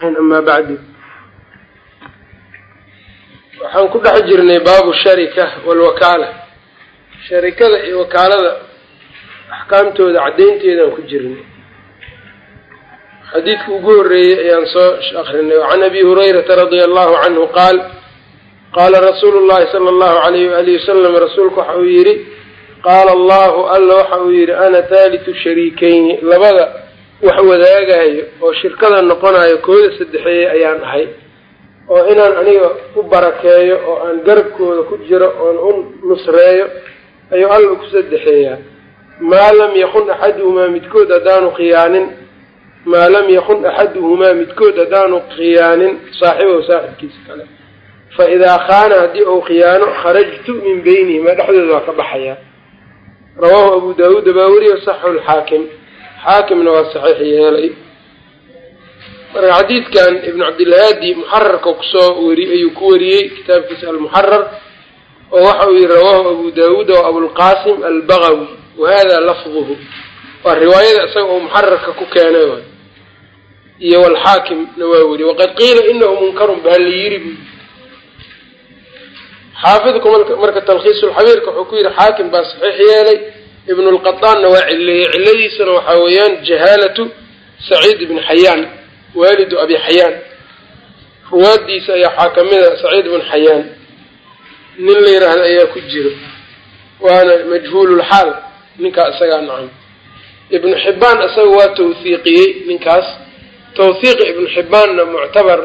amaa bacdu waxaan ku dhex jirnay baabu sharika walwakaala sharikada iyo wakaalada axkaamtooda caddaynteedaan ku jirnay. Xadiidka ugu horreeyey ayaan soo akrinay can abi hurayrata radia allahu canhu qaal qaala rasuulu llahi sala allahu alayh waalihi wasalam rasuulku waxa uu yidhi qaala allahu alla waxa uu yidhi ana thaalitu shariikeyni labada wax wadaagayo oo shirkada noqonayo kooda saddexeeye ayaan ahay. Oo inaan aniga u barakeeyo oo aan garabkooda ku jiro oon u nusreeyo ayuu alla ku saddexeeyaa. Maa lam yakun axaduhumaa midkood haddaanu khiyaanin. Maa lam yakun axaduhumaa midkood haddaanu khiyaanin saaxibahu saaxibkiisa kale. Fa idaa khaana haddii uu khiyaano kharajtu min beynihima dhexdooda waa ka baxayaa rawaahu abu daawuud baa weriyo saxu lxaakim xaakimna waa saxiix yeelay. Marka xadiidkan ibnu cabdilhaadi muxararka ku soo weri ayuu ku wariyey kitaabkiisa almuxarar oo waxa uu yihi rawaahu abu daawuuda wa abulqasim albagawi wa hada lafduhu waa riwaayada isaga oo muxararka ku keenay waay. Iyo walxaakimna waa weriye waqad qiila inahu munkarun baa la yiri bu xaafidku marka talkhiisulxabiirka wuxuu ku yihi xaakim baa saxiix yeelay ibnu lqadaanna waa cileeyey ciladiisana waxaa weeyaan jahaalatu saciid ibni xayaan waalidu abi xayaan. Ruwaadiisa ayaa waxaa kamida saciid ibn xayaan. Nin la yiraahda ayaa ku jiro. Waana majhuululxaal ninkaa isagaa nacam. Ibnu xibaan isaga waa tawhiiqiyey ninkaas. Tawhiiqa ibnu xibaanna muctabar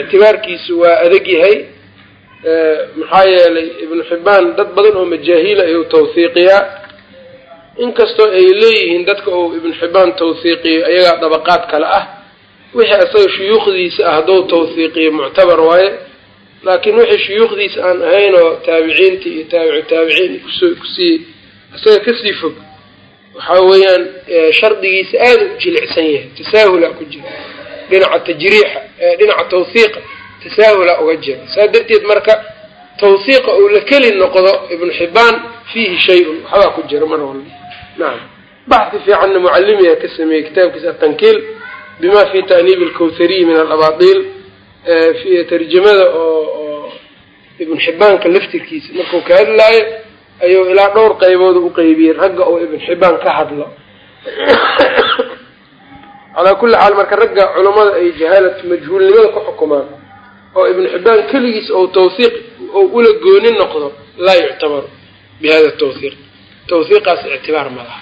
ictibaarkiisu waa adag yahay maxaa yeelay ibnu xibaan dad badan oo majaahiila ayuu tawhiiqiyaa inkastoo ay leeyihiin dadka uu ibnu xibaan tawhiiqiyo ayagaa dabaqaad kale ah. Wixii isaga shuyuukhdiisa ah hadduu tawhiiqiyo muctabar waaye. Laakiin wixii shuyuukhdiisa aan ahayn oo taabiciinta iyo taabicu taabiciin ku soo ku sii isaga ka sii fog waxaa weeyaan shardigiisa aada u jilicsan yahay tasaahula ku jira. Dhinaca tajriixa dhinaca tawhiiqa tasaahula uga jira. Saa darteed marka tawhiiqa uu la keli noqdo ibnu xibaan fiihi shay-un waxbaa ku jira mar walba nacam baxdi fiicanna mucalimiyaa ka sameeyey kitaabkiisa atankiil bima fi ta'niib alkawthariyi min alabaadiil. Tarjamada oo ibn xibaanka laftirkiisa markuu ka hadlaayo ayuu ilaa dhowr qaybood u qeybiyey ragga oo ibn xibaan ka hadlo. Calaa kulli xaal marka ragga culammada ay jahaalat majhuulnimada ku xukumaan oo ibnu xibaan keligiis ou tawhiiq ou ula gooni noqdo laa yuctabaru bi hada tawhiiq tawhiiqaas ictibaar ma laha.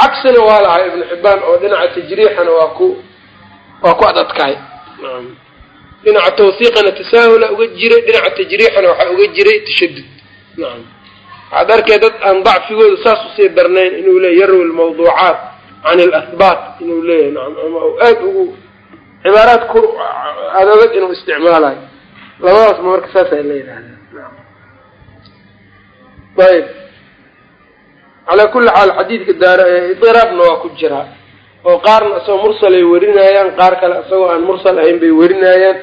Cagsina waa lahaa ibnu xibaan oo dhinaca tajriixana waa ku waa ku adadkahay. Dhinaca tawhiiqana tasaahula uga jiray dhinaca tajriixana waxaa uga jiray tashadud nacam waxaad arkay dad aan dacfigooda saas u sii darnayn inuu leeya yarwi lmawduucaat can alahbaat inuu leeyahay. Nacam ama u aada ugu cibaaraad ku adadag inuu isticmaalayo labadaasma marka saasaa la yidhahdaa ayb calaa kulli xaal xadiidka daar idiraabna waa ku jiraa oo qaarna isagoo mursal ay werinayaan qaar kale isagoo aan mursal ahayn bay werinayaan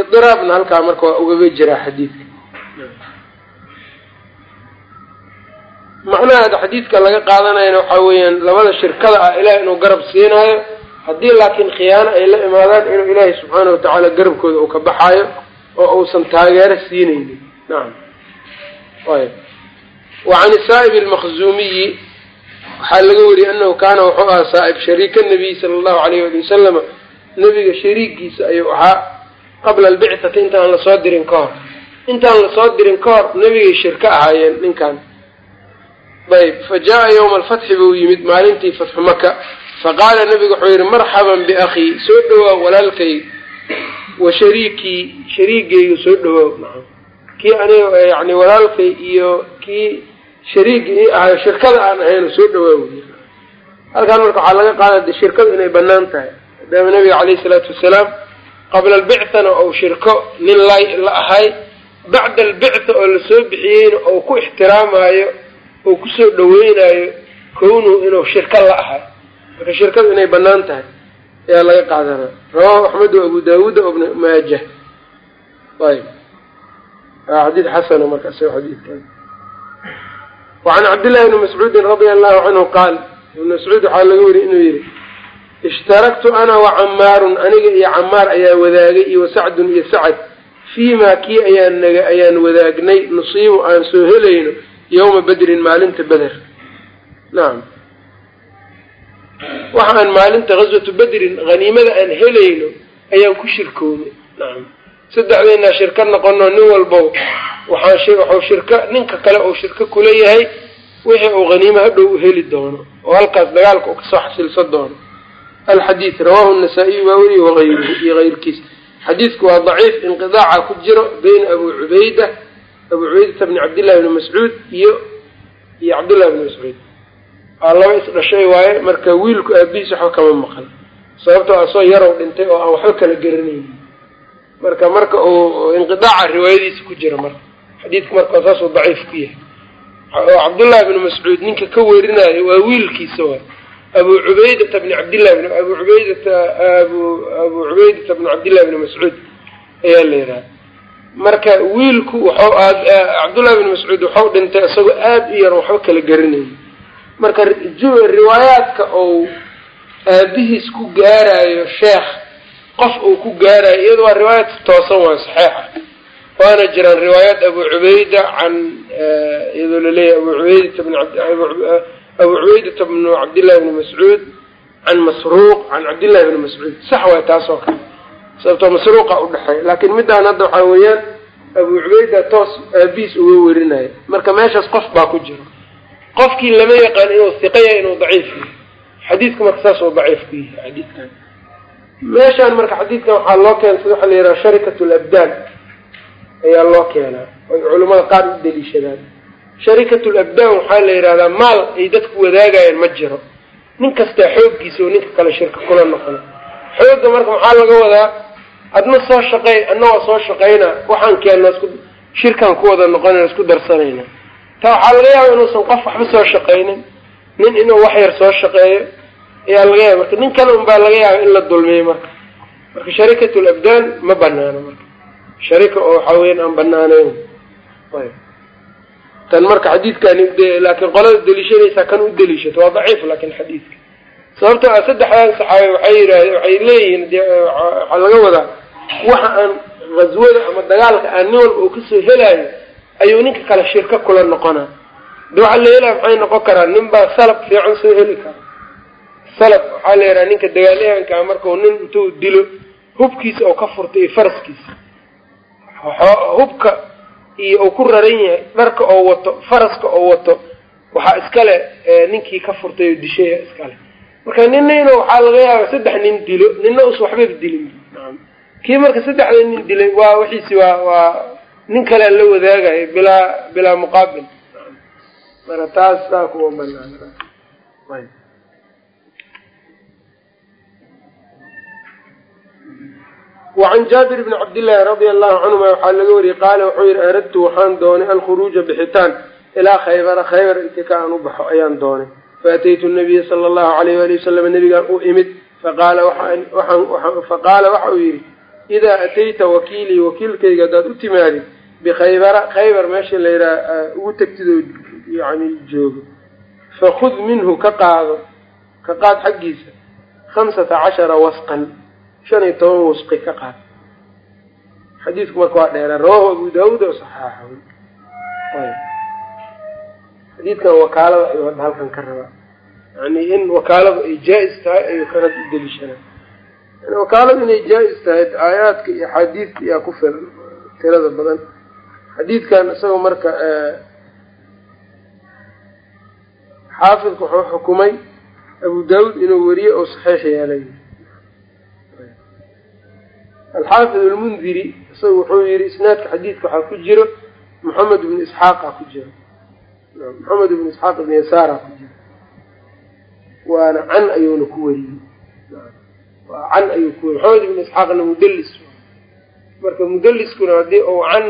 idiraabna halkaa marka waa ugaga jiraa xadiidka. Macnaha xadiidka laga qaadanayana waxaa weeyaan labada shirkada ah ilaah inuu garab siinaayo haddii laakiin khiyaano ay la imaadaan inuu ilaahay subxaana watacaala garabkooda uu ka baxaayo oo uusan taageero siinaynin. Nacam ayb wa can saa'ib almaqzuumiyi waxaa laga wariyey anahu kaana wuxuu ahaa saa'ib shariika nabiyi sala allahu alayh ali wasalama nebiga shariigiisa ayuu ahaa qabla albicati intaan la soo dirin ka hor. Intaan la soo dirin ka hor nebigay shirka ahaayeen ninkan ayb fa jaa yowma alfatxi buu yimid maalintii fatxu maka faqaala nabigu wuxuu yihi marxaban biakhii soo dhawaaw walaalkay wa shariikii shariigayga soo nacam kii aniga yani walaalkay iyo kii shariigi i ahayo shirkada aan ahayn soo dhawaaw halkaan marka waxaa laga qaada shirkadu inay bannaan tahay. Maadaama nabiga caleyhi salaatu wasalaam qabla albicthana ou shirko nin la ahay bacda albictha oo la soo bixiyeyna ou ku ixtiraamaayo oo ku soo dhaweynayo kownuhu inuu shirko la ahay marka shirkadu inay bannaan tahay ayaa laga qaadanaa. Rawahu axmed wa abu daawuud o ibn maaja. Ayb xadiid xasana marka isaga xadiidkan wacan cabdillahi bni mascuudin radia allahu canhu qaal ibn mascuud waxaa laga weriy inuu yihi ishtaraktu ana wa camaarun aniga iyo camaar ayaa wadaagay iyo wasacdun iyo sacad. Fiimaa kii ayaan naga ayaan wadaagnay nusiibu aan soo helayno yowma bedrin maalinta beder nacam waxa aan maalinta ghaswatu bedrin haniimada aan helayno ayaan ku shirkoonay nacam saddexdeynaa shirka noqono nin walbow waxaan waxuu shirka ninka kale uu shirko kula yahay wixii uu haniimo hadhow u heli doono oo halkaas dagaalka uu ka soo xasilsan doono. Alxadiid rawaahu nasaa-iy waa weriye waayruhu iyo hayrkiis xadiidku waa daciif inqidaaca ku jiro bayna abu cubayda abu cubaydata bni cabdillahi bni mascuud iyo iyo cabdillahi bni mascuud aa laba isdhashay waaye marka wiilku aabihiis waxba kama maqan. Sababtoo asoo yarow dhintay oo aan waxba kala garanaynin marka marka uu inqidaaca riwaayadiisa ku jira marka xadiidku marka saasuu daciif ku yahay. Oo cabdullahi bni mascuud ninka ka werinayo waa wiilkiisa waay abu cubaydata bni cabdillahi bn abu cubaydata abu abu cubaydata bni cabdillahi bni mascuud ayaa la yidhaha marka wiilku waxau cabdullahi bni mascuud waxau dhintay isagoo aada u yar waxba kala garanayay marka riwaayaadka ou aabihiis ku gaarayo sheekh qof uu ku gaarayo iyado waa riwaayaad toosan waa saxeixa waana jiraan riwaayaat abu cubayda can iyadoo la leeyahay abu cubaydata bn abu cubaydata bnu cabdillahi bni mascuud can masruuq can cabdillahi bni mascuud. Sax waay taas oo kale. Sababtoo masruuqa udhexeey laakiin middaan hadda waxaa weeyaan abu cubayda toos aabihiis uga werinayo marka meeshaas qof baa ku jiro qofkii lama yaqaan inuu hiqa yahay inuu daciif yahay. Xadiidka marka saas oo daciif ku yahay. Xadiidkan. Meeshaan marka xadiidkan waxaa loo keensada waxaa la yidhaha sharikat labdaan ayaa loo keenaa oy culimmada qaar u daliishadaan sharikat labdaan waxaa la yidhahdaa maal ay dadku wadaagayaan ma jiro. Nin kastaa xooggiisa oo ninka kale shirka kula noqona xoogga marka maxaa laga wadaa? Adna soo shaqey waa soo shaqayna waxaan keenna isku shirkaan ku wada noqonayna isku darsanayna taa waxaa laga yaaba inuusan qof waxba soo shaqaynin nin inuu wax yar soo shaqeeyo ayaa laga yaaba marka nin kale unbaa laga yaaba in la dulmiyo marka. Marka sharikat labdaan ma banaano marka. Sharika oo waxaa weyan aan banaaneyn tan marka xadiidkani laakiin qolada deliishanaysaa kan u deliishato waa daciif laakin xadiidka. Sababto a saddexdan saxaabe waxay yidhahde waxay leeyihiin waxaa laga wadaa waxa aan ghaswada ama dagaalka aan nin walba uu ka soo helaayo ayuu ninka kale shirka kula noqonaa. De waxaa la helaya maxay noqon karaa nin baa salab fiican soo heli kara. Salab waxaa la yidhaha ninka dagaalyahankaa markau nin intuu dilo hubkiisa oo ka furta iyo faraskiisa hubka iyo uu ku raran yahay dharka oo wato faraska oo wato waxaa iskale ninkii ka furtay oo dishaya iskale. Marka nina inuu waxaa laga yaaba saddex nin dilo nina us waxbaba dilin kii marka saddexda nin dilay waa wixiisi waa waa nin kalea la wadaagayo bilaa bilaa muqaabil. Marka taas saa kuwa banaan wacan jaabir bni cabdillaahi radia allahu canhuma waxaa laga wariyey qaala wuxuu yihi aradtu waxaan doonay alkhuruuja bixitaan. Ilaa khaybara khaybar intika aan u baxo ayaan doonay. Faataytu nabiya sala allahu alayh waali wasalam nabigaan u imid. Faqaala waxa uu yidhi idaa atayta wakiilii wakiilkayga haddaad u timaadid bikhaybara khaybar meesha la yidhaha ugu tegtid oo yani joogo fakud minhu ka qaado ka qaad xaggiisa khamsata cashara wasqan shan iyo toban wasqi ka qaad xadiidku marka waa dheera rawahu abu daawuud oo saxaaxoy xadiidkan wakaalada ayuu hadda halkan ka rabaa yani in wakaaladu ay jaa-is tahay ayuu kan hadda u deliishanaa wakaaladu inay jaa-is tahay aayaadka iyo axaadiidka ayaa ku filan tirada badan xadiidkan isagoo marka xaafidku wuxuu xukumay abu daawuud inuu weriye oo saxiix yeelay. Alxaafid almundiri isaga wuxuu yihi isnaadka xadiidka waxaa ku jiro moxamed ibnu isxaaqa ku jiro. Moxamed ibnu isxaaq ibn yasaara ku jiro. Waana can ayuuna ku weriyey can ayuu ku weriy moxamed ibnu isxaaqna mudelis marka mudeliskuna haddii uu can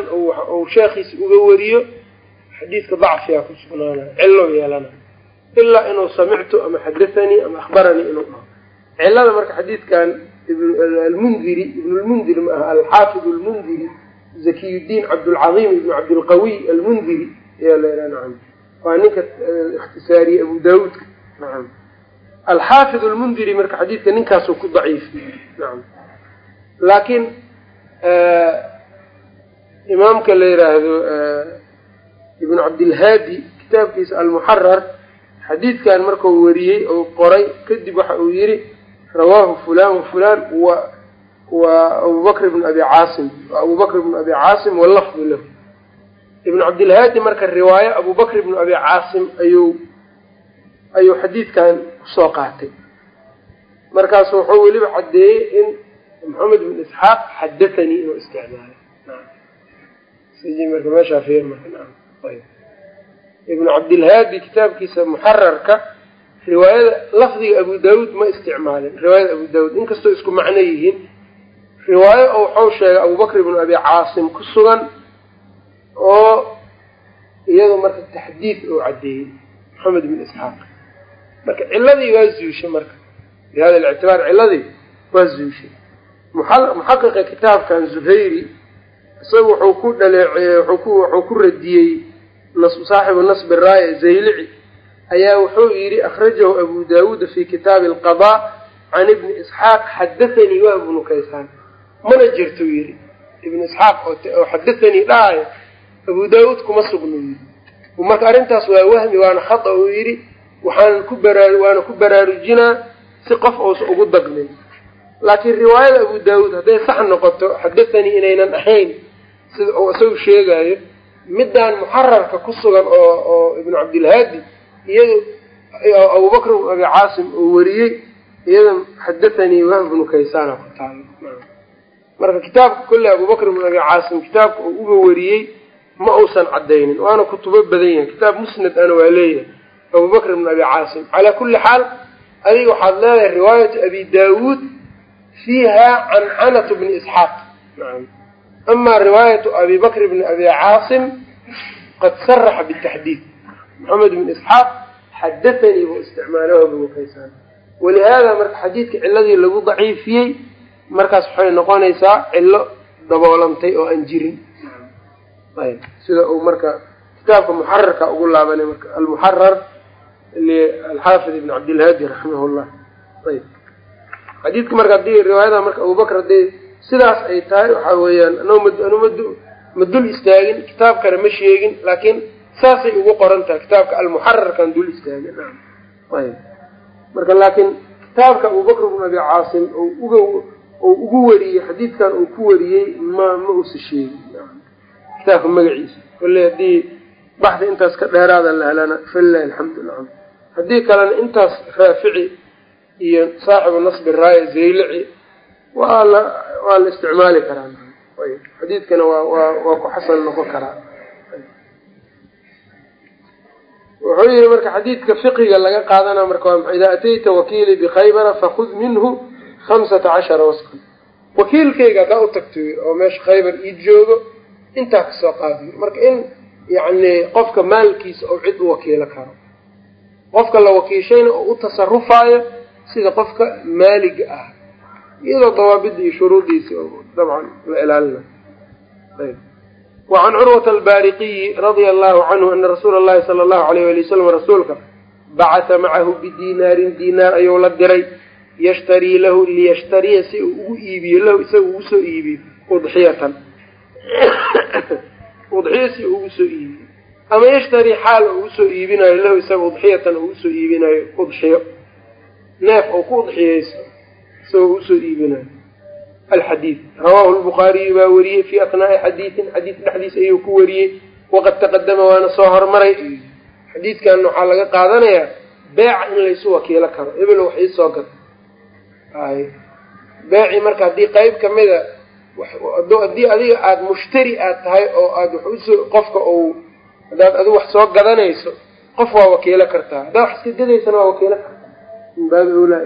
uu sheekhiisa uga weriyo xadiidka dacfiyaa ku sugnaanaya cillow yeelanaya ilaa inuu samictu ama xadathanii ama akhbaranii inuu dhaho. Cilada marka xadiidkan almundiri ibn lmundiri ma aha alxaafid almundiri zakiyudiin cabdulcaiim ibn cabdilqawiy almundiri ayaa la yidhaha nacam. Waa ninka ikhtisaariyey abu daawuudka nacam. Alxaafid almundiri marka xadiidka ninkaasuu ku daciifiyey nacam. Laakiin imaamka la yidhaahdo ibnu cabdilhaadi kitaabkiisa almuxarar xadiidkan markuu wariyey ou qoray kadib waxa uu yihi rawaahu fulan wa wa wa abubakr ibnu abi caasim abubakr ibnu abi caasim walafdu lahu. Ibnu cabdilhaadi marka riwaayo abubakr ibnu abi caasim ayuu ayuu xadiidkan ku soo qaatay. Markaasu wuxuu weliba caddeeyey in maxamed ibn isxaaq xadathanii inuu isticmaalay. Marka meeshaa fiir ibnu cabdilhaadi kitaabkiisa muxararka riwaayada lafdiga abu daawuud ma isticmaalin. Riwaayada abu daawuud inkastoo isku macno yihiin riwaayo oo waxau sheegay abubakr ibnu abi caasim ku sugan oo iyadoo marka taxdiid oo caddeeyey maxamed ibn isxaaq marka ciladii waa zuushay marka. Bihada lictibaar ciladii waa zuushay muxaqiqa kitaabkan zuhayri isaga wuxuu ku dhaleeceeyey wuxuu ku radiyey saaxibu nasbi raaya zaylici ayaa wuxuu yidhi akhrajahu abu daawuuda fi kitaabi alqadaa can ibni isxaaq xadathanii wahb bnu kaysaan. Mana jirtuu yidhi. Ibnu isxaaq oo xadathanii dhahayo abu daawuud kuma sugno yidhi. Marka arrintaas waa wahmi waana khata uu yidhi waxaan ku baraa waana ku baraarujinaa si qof uusa ugu dagmin laakiin riwaayada abu daawuud hadday sax noqoto xadathanii inaynan ahayn sida uu isagu sheegaayo middaan muxararka ku sugan oo oo ibnu cabdilhaadi iyado abubakr ibnu abi caasim uu wariyey iyada xadathanii wahb bnu kaysaana ku taalo marka kitaabka kolle abubakr ibnu abi caasim kitaabka uu uga wariyey ma uusan cadaynin waana kutubo badan yahay. Kitaab musnad ana waa leeyahay. Abubakr ibnu abi caasim calaa kulli xaal adiga waxaad leedahay riwaayatu abi daawuud fiiha cancanatu bni isxaaq ama riwaayatu abi bakr bni abi caasim qad saraxa bitaxdiid maxamed bn isxaaq xadathanii buu isticmaalaho bnu kaysaan walihaada marka xadiidka ciladii lagu daciifiyey markaas waxay noqonaysaa cilo daboolantay oo aan jirin sida uu marka kitaabka muxararka ugu laabanay marka almuxarar alxaafid ibn cabdilhaadi raximah llah xadiidka marka haddii riwaayada marka abubakr haddii sidaas ay tahay waxa weeyaan anuu ma dul istaagin kitaabkana ma sheegin laakiin saasay ugu qoran tahay kitaabka almuxararkaan dul istaagin. Marka laakiin kitaabka abubakr bn abi caasim uga ou ugu wariyey xadiidkan uu ku wariyey ma ma uusa sheegin. Kitaabka magaciisa. Kolley haddii baxdi intaas ka dheeraada la helana falilahi alxamdu nacam haddii kalena intaas raafici iyo saaxibu nasbi raaya zaylici waa la waa la isticmaali karaa xadiidkana waa waa waa ku xasan noqon karaa. Wuxuu yihi marka xadiidka fiqiga laga qaadana marka waa idaa atayta wakiilii bikhaybara fakud minhu khamsata cashara wasqan. Wakiilkayga haddaa u tagto oo meesha khaybar ii joogo intaa ka soo qaadiyo marka in yacni qofka maalkiisa oo cid u wakiilo karo. Qofka la wakiishayna oo u tasarufaayo sida qofka maaliga ah iyadoo dawaabida iyo shuruudiisi dabcan la ilaalinayo wacan curwata albaariqiyi radia allahu canhu ana rasuula allahi sala allahu alayh wali wasalam rasuulka bacatha macahu bidinaarin dinaar ayuu la diray yashtarii lahu liyashtariya si uu ugu iibiyo lahu isaga ugu soo iibiyo udxiyatan. Udxiya si uu ugu soo iibiyo. Ama yashtarii xaal uu u soo iibinayo lahu isaga udxiyatan uu u soo iibinayo udxiyo neef ou ku udxiyeyso isagoo u soo iibinayo alxadiid. Rawaahu lbukhaariyu baa wariyey fii atnaa'i xadiidin xadiid dhexdiis ayuu ku wariyey waqad taqadama waana soo hormaray. Xadiidkan waxaa laga qaadanayaa beeca in laysu wakiilo karo hebel wax iisoo gad ay beecii marka haddii qeyb kamida haddii adiga aada mushtari aad tahay oo aad wax u soo qofka ou haddaad adigu wax soo gadanayso qof waa wakiilo kartaa. Haddaad wax iska gadaysana waa wakiilo kartaa min baabi awlaa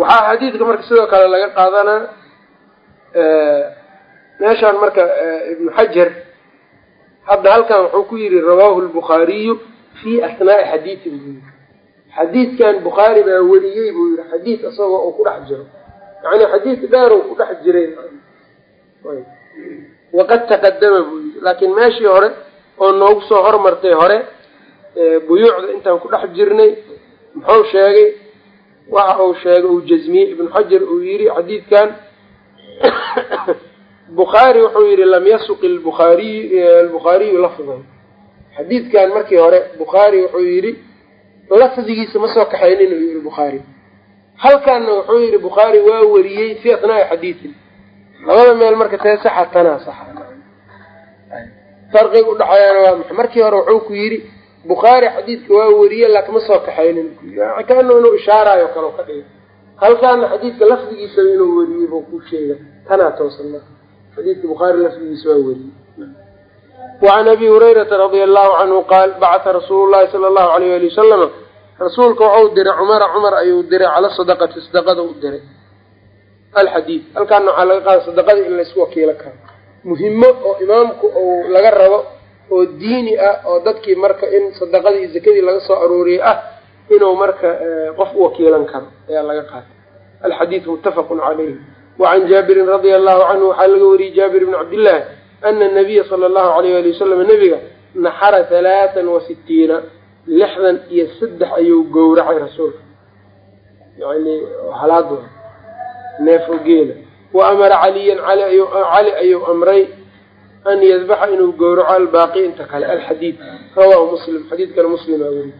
waxaa xadiidka marka sidoo kale laga qaadanaa meeshaan marka ibnu xajar hadda halkan wuxuu ku yidhi rawaahu lbukhaariyu fii asnaa'i xadiidin buu yidhi xadiidkan bukhaari baa weriyey buu yidhi xadiid isagoo uu ku dhex jiro. Yacni xadiid dheer uu ku dhex jiray. Waqad taqadama buu yidhi. Laakiin meeshii hore oo noogu soo hormartay hore buyuucda intaan ku dhex jirnay muxuu sheegay waxa uu sheegay uu jazmiyey ibnu xajar uu yidhi xadiidkan bukhaari wuxuu yidhi lam yasuq buaariy albukhaariyu lafdan xadiidkan markii hore bukhaari wuxuu yidhi lafdigiisa ma soo kaxaynin uu yihi bukhaari halkanna wuxuu yidhi bukhaari waa wariyey fi atnaai xadiidin. Labada meel marka tee saxa tanaa saxa. Farqiga udhaxeeyana waa maxa markii hore wuxuu ku yidhi bukhaari xadiidka waa weriye laakin ma soo kaxaynin. Kaana inuu ishaarayo kale ka dhiga halkaana xadiidka lafdigiisaba inuu weriyey buu ku sheega tanaa toosan marka xadiidka bukhaari lafdigiisa waa weriyey wacan abi hurayrata radia allahu canhu qaal bacata rasuulu llahi sala allahu alayh ali wasalama rasuulka waxau diray cumara cumar ayuu diray cala sadaqati sadaqada u diray. Alxadiid halkaana waxaa laga qaada sadaqada in laysku wakiilo karo. Muhimo oo imaamku uu laga rabo oo diini ah oo dadkii marka in sadaqadii zakadii laga soo aruuriyay ah inuu marka qof u wakiilan karo ayaa laga qaatay. Alxadiid muttafaqun calayhi. Wacan jaabirin radia allahu canhu waxaa laga wariyey jaabir bni cabdillahi ana nabiya sala allahu alayh ali wasalam nebiga naxara halaatan wa sitiina lixdan iyo saddex ayuu gowracay rasuulka. Yani halaad neef oo geela. Wa amara caliyan cali ayuu amray an yadbaxa inuu gowraco albaaqi inta kale alxadiid rawahu muslim xadiidkana muslimaa weri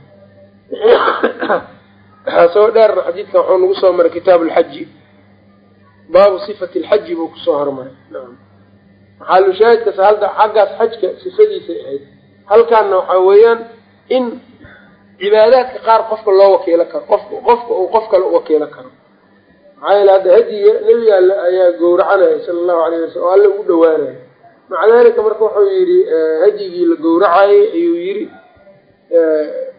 soo dheerna xadiidkan waxuu nagu soo maray kitaabu lxaji baabu sifati lxaji buu ku soo hormaray maxaalushaahidkas halda xaggaas xajka sifadiisay ahayd halkaana waxaa weeyaan in cibaadaadka qaar qofka loo wakiilo karo qof qofka uu qof kale u wakiilo karo maxaa yeele hadda hadiga nebiga ayaa gowracanaya sala allahu alayh wasalam oo alle ugu dhawaanaya maca dalika marka wuxuu yidhi hadyigii la gowracayay ayuu yidhi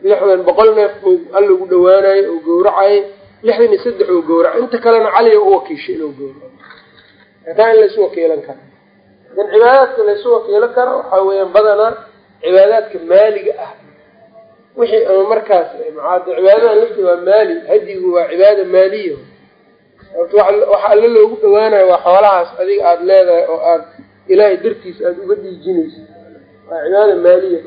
lixdan boqol neef buu alla ugu dhawaanayay oo gowracayay lixdan iyo saddex uu gowracay inta kalena caliga u wakiishay inuu gowraco. Hataa in laysu wakiilan karo. Lakin cibaadaadka laysu wakiilo karo waxaa weeyaan badanaa cibaadaadka maaliga ah. Wixii ama markaas cibaadadan lafti waa maali hadigu waa cibaada maaliya waxa alle loogu dhawaanayo waa xoolahaas adiga aada leedahay oo aada ilaahay dartiisa aada uga dhiijinayso waa cibaada maaliya.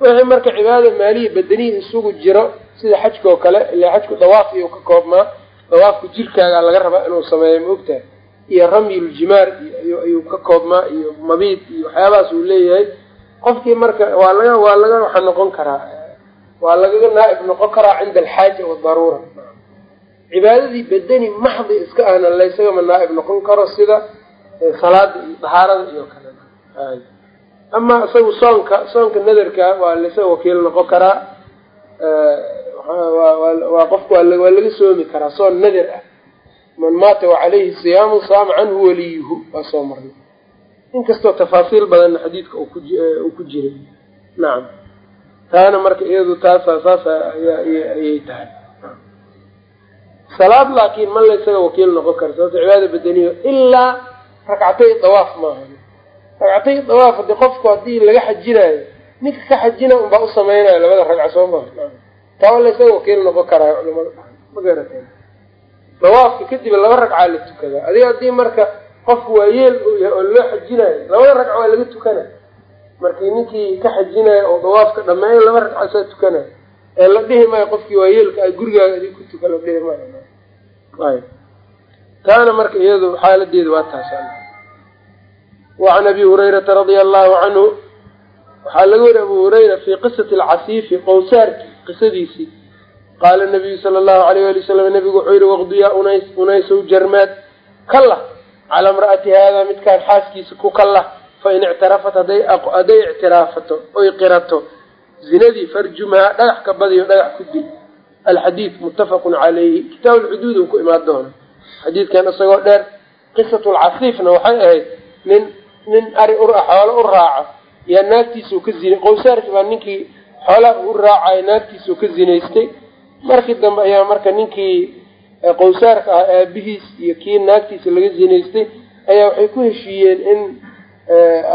Wixii marka cibaadada maaliya badanihi isugu jiro sida xajka oo kale ilaa xajku dawaaf iyuu ka koobmaa dawaafka jirkaaga laga rabaa inuu sameeyo ma ogtahay iyo ramyuljimaar iyo ayuu ka koobmaa iyo mabiid iyo waxyaabahaas uu leeyahay. Qofkii marka waa laga waa laga waxa noqon karaa waa lagaga naaib noqon karaa cinda alxaaja wadaruura cibaadadii badani maxdi iska ahna laysagama naaib noqon karo sida salaada iyo dahaarada iyo kale. Ama isagu soonka soonka nadarka waa laysaga wakiil noqon karaa waa qofku waa laga soomi karaa soon nadar ah. Man maata wacalayhi siyaamu saama canhu waliyuhu waa soo marnay. Inkastoo tafaasiil badanna xadiidka uu ku jiray. Nacam taana marka iyadu taasa saasa ayay tahay. Salaad laakiin ma laysaga wakiil noqon kara sababto cibaada badaniyo ilaa ragcatay dawaaf maaha. Ragcatay dawaaf haddii qofku haddii laga xajinayo ninka ka xajina unbaa u samaynayo labada ragca soo maa taa waa laysaga wakiil noqon karaa culamada ma garata dawaafka kadib laba ragcaa la tukadaa adiga haddii marka qofku waa yeel uu yahay oo loo xajinayo labada ragca waa laga tukana. Markii ninkii ka xajinayo oo dawaafka dhameeyo laba ragca saa tukanayo ee la dhihi maayo qofkii waa yeelka a gurigaaga adig ku tuka la dhihi maayo. Taana marka iyadu xaaladeedu waa taas wacan abi hurayrata radia allahu canhu waxaa laga weri abu hurayra fii qisati alcasiifi qowsaarki qisadiisii qaala nabiyu sala allahu alayh wali wasalam nabigu wuxuu yihi waqdiyaa unays unaysow jarmaad kallah calaa imra'ati haada midkaan xaaskiisa ku kallah fain ictarafat haday hadday ictiraafato oy qirato zinadii farjumhaa dhagax ka badiyo dhagax ku dil alxadiid muttafaqun calayhi kitaab lxuduud uu ku imaan doona xadiidkan nin ari xoolo u raaca yaa naagtiisau ka zinay qowsaarki baa ninkii xoolaha u raacaya naagtiisau ka zinaystay. Markii dambe ayaa marka ninkii qowsaarka ah aabihiis iyo kii naagtiisa laga zinaystay ayaa waxay ku heshiiyeen in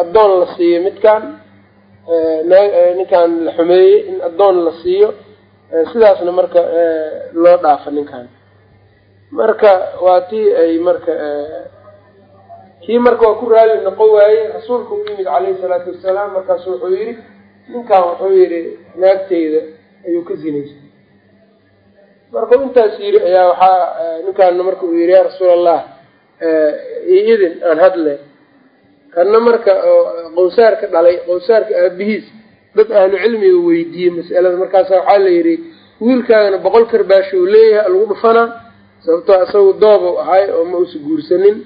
addoon la siiyo midkaan ninkaan la xumeeyey in addoon la siiyo. Sidaasna marka loo dhaafa ninkaan. Marka waa tii ay marka kii marka waa ku raali noqon waayey rasuulka u yimid calayhi salaatu wasalaam markaasu wuxuu yidhi ninkaan wuxuu yidhi naagteyda ayuu ka zinaystay. Markuu intaas yidhi ayaa waxaa ninkaana marka uu yidhi yaa rasuul allah idin aan hadle. Kanna marka qowsaarka dhalay qowsaarka aabihiis dad ahlu cilmiga weydiiyey mas'alada. Markaasa waxaa la yidhi wiilkaagana boqol karbaasho uu leeyahay lagu dhufanaa sababtoo isagu doobu ahay oo ma uusa guursanin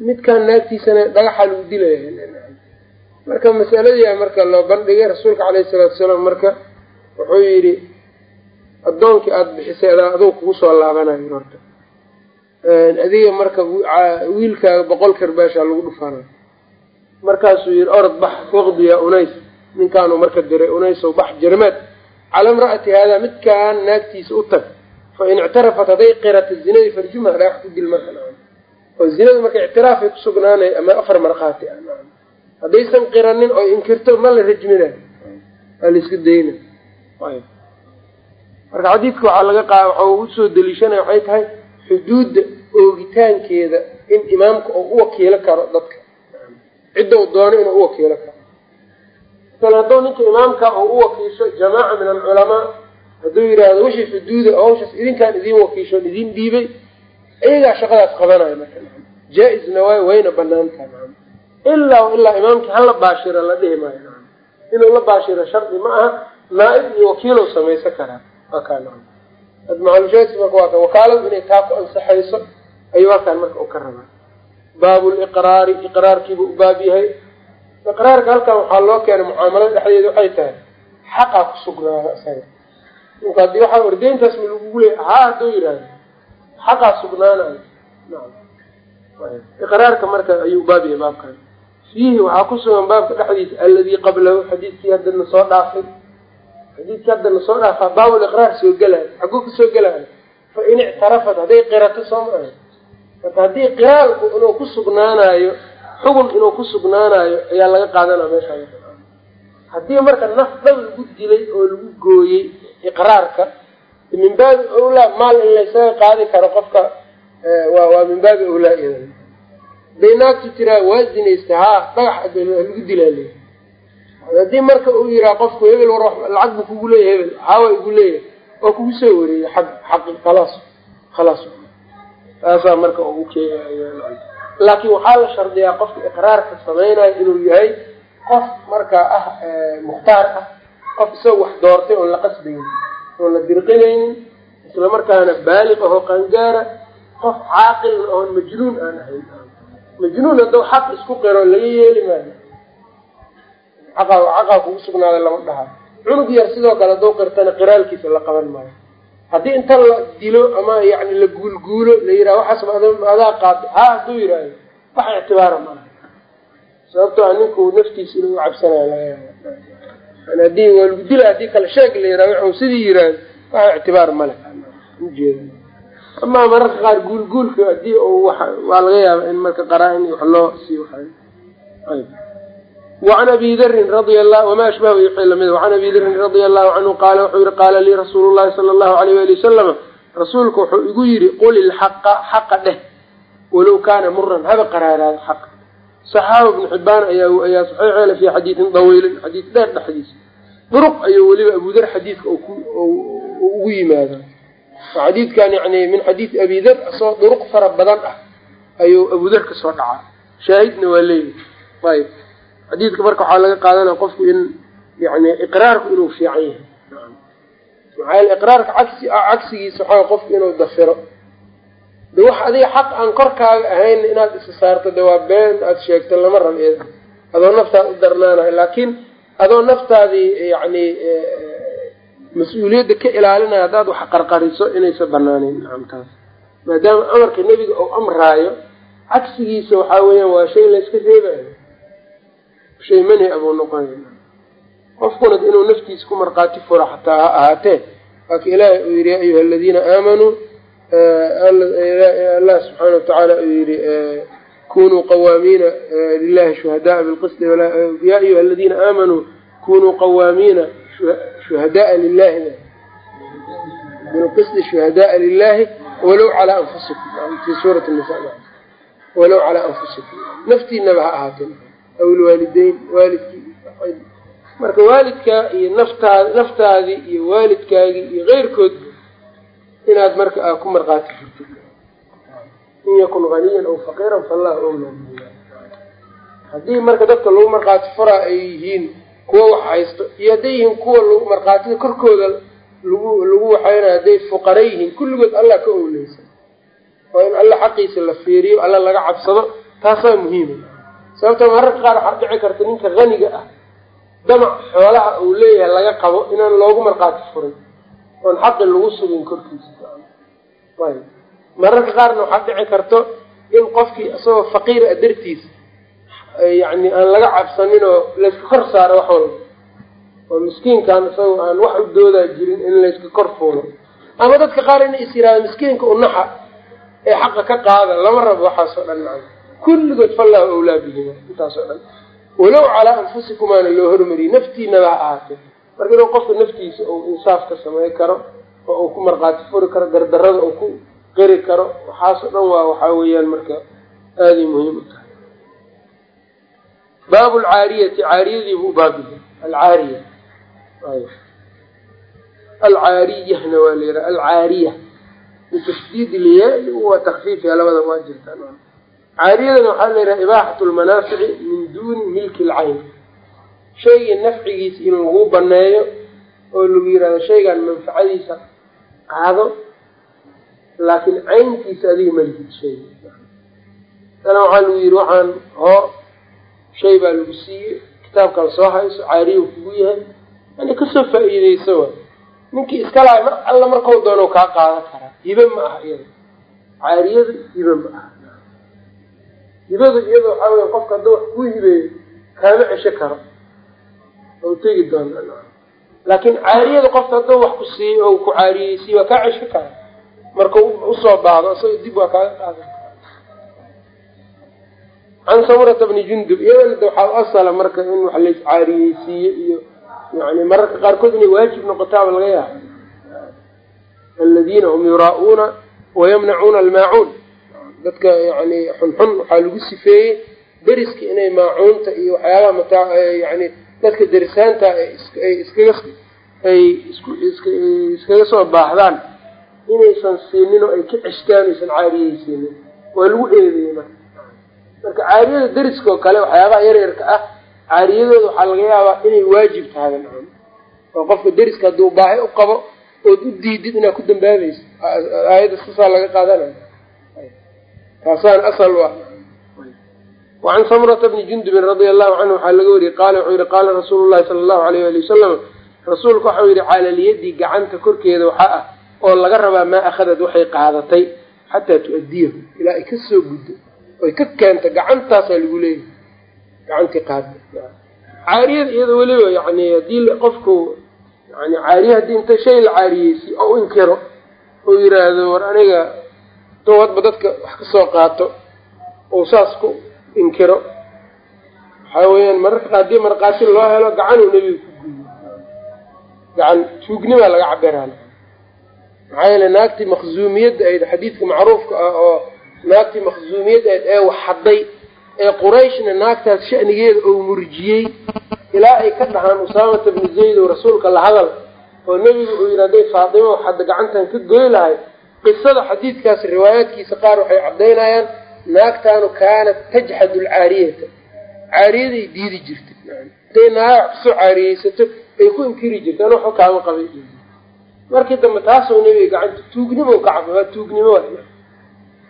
midkaan naagtiisana dhagaxaa lagu dilaya marka masaladii marka loo bandhigay rasuulka caleyhi salaatu wasalaam marka wuxuu yidhi addoonkii aada bixisay adaa adugu kugu soo laabanayo horta. Adiga marka wiilkaaga boqol karbaashaa lagu dhufana markaasuu yidhi orod bax waqdiya unays ninkaanuu marka diray unaysow bax jarmaad cala imra'ati haadaa midkaan naagtiisa u tag fa in ictarafat hadday qirata zinadii farjumha dhagax ku dil marka oo zinada marka ictiraafay kusugnaanay ama afar markhaati ah haddaysan qiranin oo inkirto ma la rajminayo. Waa la dayna marka xadiidka waxaa laga qa waxa u soo deliishanaya waxay tahay xuduudda oogitaankeeda in imaamka oo u wakiilo karo dadka. Cidda u doono inuu u wakiilo karo. Masala hadduu ninka imaamka oo u wakiisho jamaaca min alculamaa hadduu yidhaahdo wixii xuduuda hawshaas idinkaan idiin wakiisho idiin dhiibay iyagaa shaqadaas qabanayo marka. Jaa-isna waay wayna bannaan tahay ilaa ilaa imaamkii hala baashira la dhihi maayo inuu la baashiro shardi ma aha naa-ib iyo wakiilow samaysan karaa. Waa kaa maclushaadki marka waa ka wakaaladu inay taa ku ansaxayso ayuu halkaan marka u ka rabaa. Baabulqraari iqraarkiiba u baab yahay. Iqraarka halkan waxaa loo keenay mucaamalada dhexdeeda waxay tahay xaqaa ku sugnaada isaga ninku haddii waxaa ordeyntaas ma lagugu leeya haa hadduu yidhaahdo xaqaa sugnaanayo. Iqraarka marka ayuu baab yahay baabkan fiihi waxaa ku sugan baabka dhexdiisa alladii qablahu xadiidkii haddana soo dhaafay. Xadiidkii haddana soo dhaafaa baabuliqraar soo gelaayo xaguu ka soo gelaayo fa in ictarafat hadday qirato soo maaha marka haddii qiraalku inuu ku sugnaanayo xugun inuu ku sugnaanayo ayaa laga qaadanaa meesha haddii marka naf dhan lagu dilay oo lagu gooyey iqraarka min baabi awlaa maal in laysaga qaadi karo qofka waa min baabi awlaa iyada naagtu tiraa waa zinaysta haa dhagax lagu dilaale haddii marka uu yiraa qofku hebel war lacag buu kugu leeyahy hebel haawa igu leeyahay oo kugu soo wareeyey aq xaqi khalaas khalaas. Taasaa marka laakiin waxaa la shardiyaa qofka iqraarka samaynayo inuu yahay qof markaa ah mukhtaar ah qof isagoo wax doortay oon la qasbaynin oon la dirqinaynin isla markaana baaliq ahoo qangaara qof caaqilna oon majnuun aan ahayn. Majnuun hadduu xaq isku qiro laga yeeli maayo. Xaqaa xaqaa kugu sugnaaday lama dhahayo cunug yar sidoo kale hadduu qirtana qiraalkiisa la qaban maayo. Haddii inta la dilo ama yani la guulguulo la yiraha waxaas adaa qaada haa hadduu yihahdo wax ictibaara malaha sababto a ninku naftiisa inuu cabsanayo laga yaaba haddii waa lagu dila haddii kale sheeg la yiraha wuxuu sidii yiraahdo wax ictibaar male ujeeda amaa mararka qaar guulguulka haddii waa laga yaaba in marka qaraa-in wax loo sii wacan abi darin radia la wama ashbahu iyo wixii la mid wacan abi darin radia allahu canhu qaala wuxuu yihi qaala lii rasuulu llahi sala allahu alayh wali wasalama rasuulku wuxuu igu yidhi qul ilxaqa xaqa dheh. Walow kaana muran haba qaraaraado xaqa saxaabu ibnu xibaan ayaa ayaa saxiixeela fi xadiidin dawiilin xadiid dheer dhexdiisa duruq ayuu weliba abudar xadiidka ugu yimaada xadiidkan yani min xadiidi abi dar asoo duruq fara badan ah ayuu abudar ka soo dhacaa. Shaahidna waa leeyahy ayb xadiidka marka waxaa laga qaadanaya qofku in yani iqraarku inuu fiican yahay. Yele iqraarka cagsi cagsigiisa waxaa qofku inuu dafiro de wax adiga xaq aan korkaaga ahayn inaad isa saarto de waa been aada sheegto lama rab adoo naftaad u darnaanayo laakiin adoo naftaadii yani mas'uuliyadda ka ilaalinaya haddaad wax qarqariso inaysa banaaneyn naamtaas maadaama amarka nebiga uu amraayo cagsigiisa waxaa weeyaan waa shay layska reebayo. Shay mani abuu noqonaya qofkuna inuu naftiisa ku markhaati furo xataa ha ahaatee waaka ilaahay uu yidhi ya ayuha aladiina aamanuu allah subxaana watacaala uu yihi kunuu qawaamiina lilahi shuhadaaa bilqisdi ya ayuha aladiina aamanuu kunuu qawaamiina shuhadaaa lilahi bilqisdi shuhadaaa lilahi walow calaa anfusikum fi suurati nisa walow calaa anfusikum. Naftiinaba ha ahaateen aw waalidkii marka waalidkaa iyo naftaad naftaadii iyo waalidkaagii iyo keyrkoodba inaad marka aa ku markhaati furtid in yakun haniyan aw faqiiran fallahu owla haddii marka dadka lagu markhaati furaa ay yihiin kuwa wax haysto iyo hadday yihiin kuwa lagu markhaatida korkooda lagu lagu waxayna hadday fuqara yihiin kulligood allah ka owleysa waa in alla xaqiisa la fiiriyo alla laga cabsado taasaa muhiima sababta mararka qaar waxaa dhici karta ninka haniga ah damac xoolaha uu leeyahay laga qabo inaan loogu markhaati furin oon xaqi lagu sugin korkiisa. Mararka qaarna waxaa dhici karto in qofkii isagoo faqiira a dartiisa yacni aan laga cabsanin oo layska kor saaro wax walba. Oo miskiinkan isagoo aan wax u doodaa jirin in layska kor fuulo. Ama dadka qaar inay is yihahda miskiinka unaxa ee xaqa ka qaada lama rabo waxaasoo dhan macna kulligood fallahu awlaa bihima intaasoo dhan. Walow calaa anfusikumaana loo hormariyey naftiinaba ha ahaatee marka inuu qofka naftiisa uu insaaf ka samay karo oo uu ku markhaati furi karo gardarada uu ku qiri karo waxaasoo dhan waa waxaa weeyaan marka aaday muhiim u tahay. Baabu lcaariyati caariyadii buu baabiya alcaariya. Alcaariyahna waa la yidhaha alcaariya. Bitashdiid ilyaai wa takfiifiha labada waa jirtaan. Caariyadana waxaa la yidhaha ibaaxatu lmanaafici min duuni milki lcayn shaygii nafcigiisa in lagu baneeyo oo lagu yihahdo shaygan manfacadiisa qaado laakiin cayntiisa adiga malihid shayga sana waxaa lagu yidhi waxaan hoo shay baa lagu siiyey kitaabkan soo hayso caariya kugu yahay yani ka soo faa-iideyso wa ninkii iska lahay mar alla markau doono kaa qaadan karaa. Hibe ma aha iyada. Caariyadu hibe ma aha. Hibadu iyada waxaa wey qofka hadduu wax kuu hibeeyo kaama cesho karo ou tegi doona laakiin caariyada qofka hadduu wax ku siiyey oo ku caariyeysiiy waa kaa cesho kara marka u soo baahdo isagoo dib waa kaaga qaadan can samurata bni jundub iyadana waxaa u asala marka in wax lays caariyeysiiye iyo yani mararka qaarkood inay waajib noqotaaba laga yaaba aladiina hum yuraa'uuna wayamnacuuna almaacuun dadka yani xunxun waxaa lagu sifeeyey deriska inay maacuunta iyo waxyaabaha mataa yani dadka derisaanta ay iskaga ay iskaga soo baahdaan inaysan siinin oo ay ka ceshtaan aysan caariyeysiinin waa lagu eedeeyey marka. Marka caariyada deriska oo kale waxyaabaha yaryarka ah caariyadooda waxaa laga yaabaa inay waajib tahay nacam oo qofka deriska hadduu baahi u qabo ood u diidid inaad ku dambaabaysa aayadda sasaa laga qaadanaya. Taasaan asal u ah wacan samurata bni jundubin radia allahu canhu waxaa laga wariyey qaala wuxuu yihi qaala rasuulu llahi sala allahu alayh ali wasalam rasuulku waxau yihi caalaliyadii gacanta korkeeda waxaa ah oo laga rabaa maa akhadad waxay qaadatay xataa tu-adiyahu ilaa ay ka soo guddo oy ka keento gacantaasaa lagu leeyahay gacantii qaada caariyada iyada weliba yani haddii qofku yani caariye haddii inta shay la caariyeysi oo u inkiro oo yiraahdo war aniga dowadba dadka wax ka soo qaato ou saas ku inkiro. Waxaa weeyaan mararka haddii markaati loo helo gacanuu nebiga ku guuyo. Gacan tuugnimaa laga cabiraan maxaa yeele naagtii makzuumiyadda ayd xadiidka macruufka ah oo naagtii makzuumiyadda ayd ee waxxaday ee qurayshna naagtaas sha'nigeeda ou murjiyey ilaa ay ka dhahaan usaamata bni zayd oo rasuulka la hadal oo nebigu uu yidhi hadday faatimo waxadda gacantan ka goy lahay. Qisada xadiidkaas riwaayaadkiisa qaar waxay caddaynayaan naagtaanu kaanat tajxadu alcaariyata caariyaday diidi jirtay haday naaga wax ku soo caariyeysato ay ku inkiri jirtaan waxba kaama qabay markii dambe taasoo nebiga gacanta tuugnimo ka caba waa tuugnimo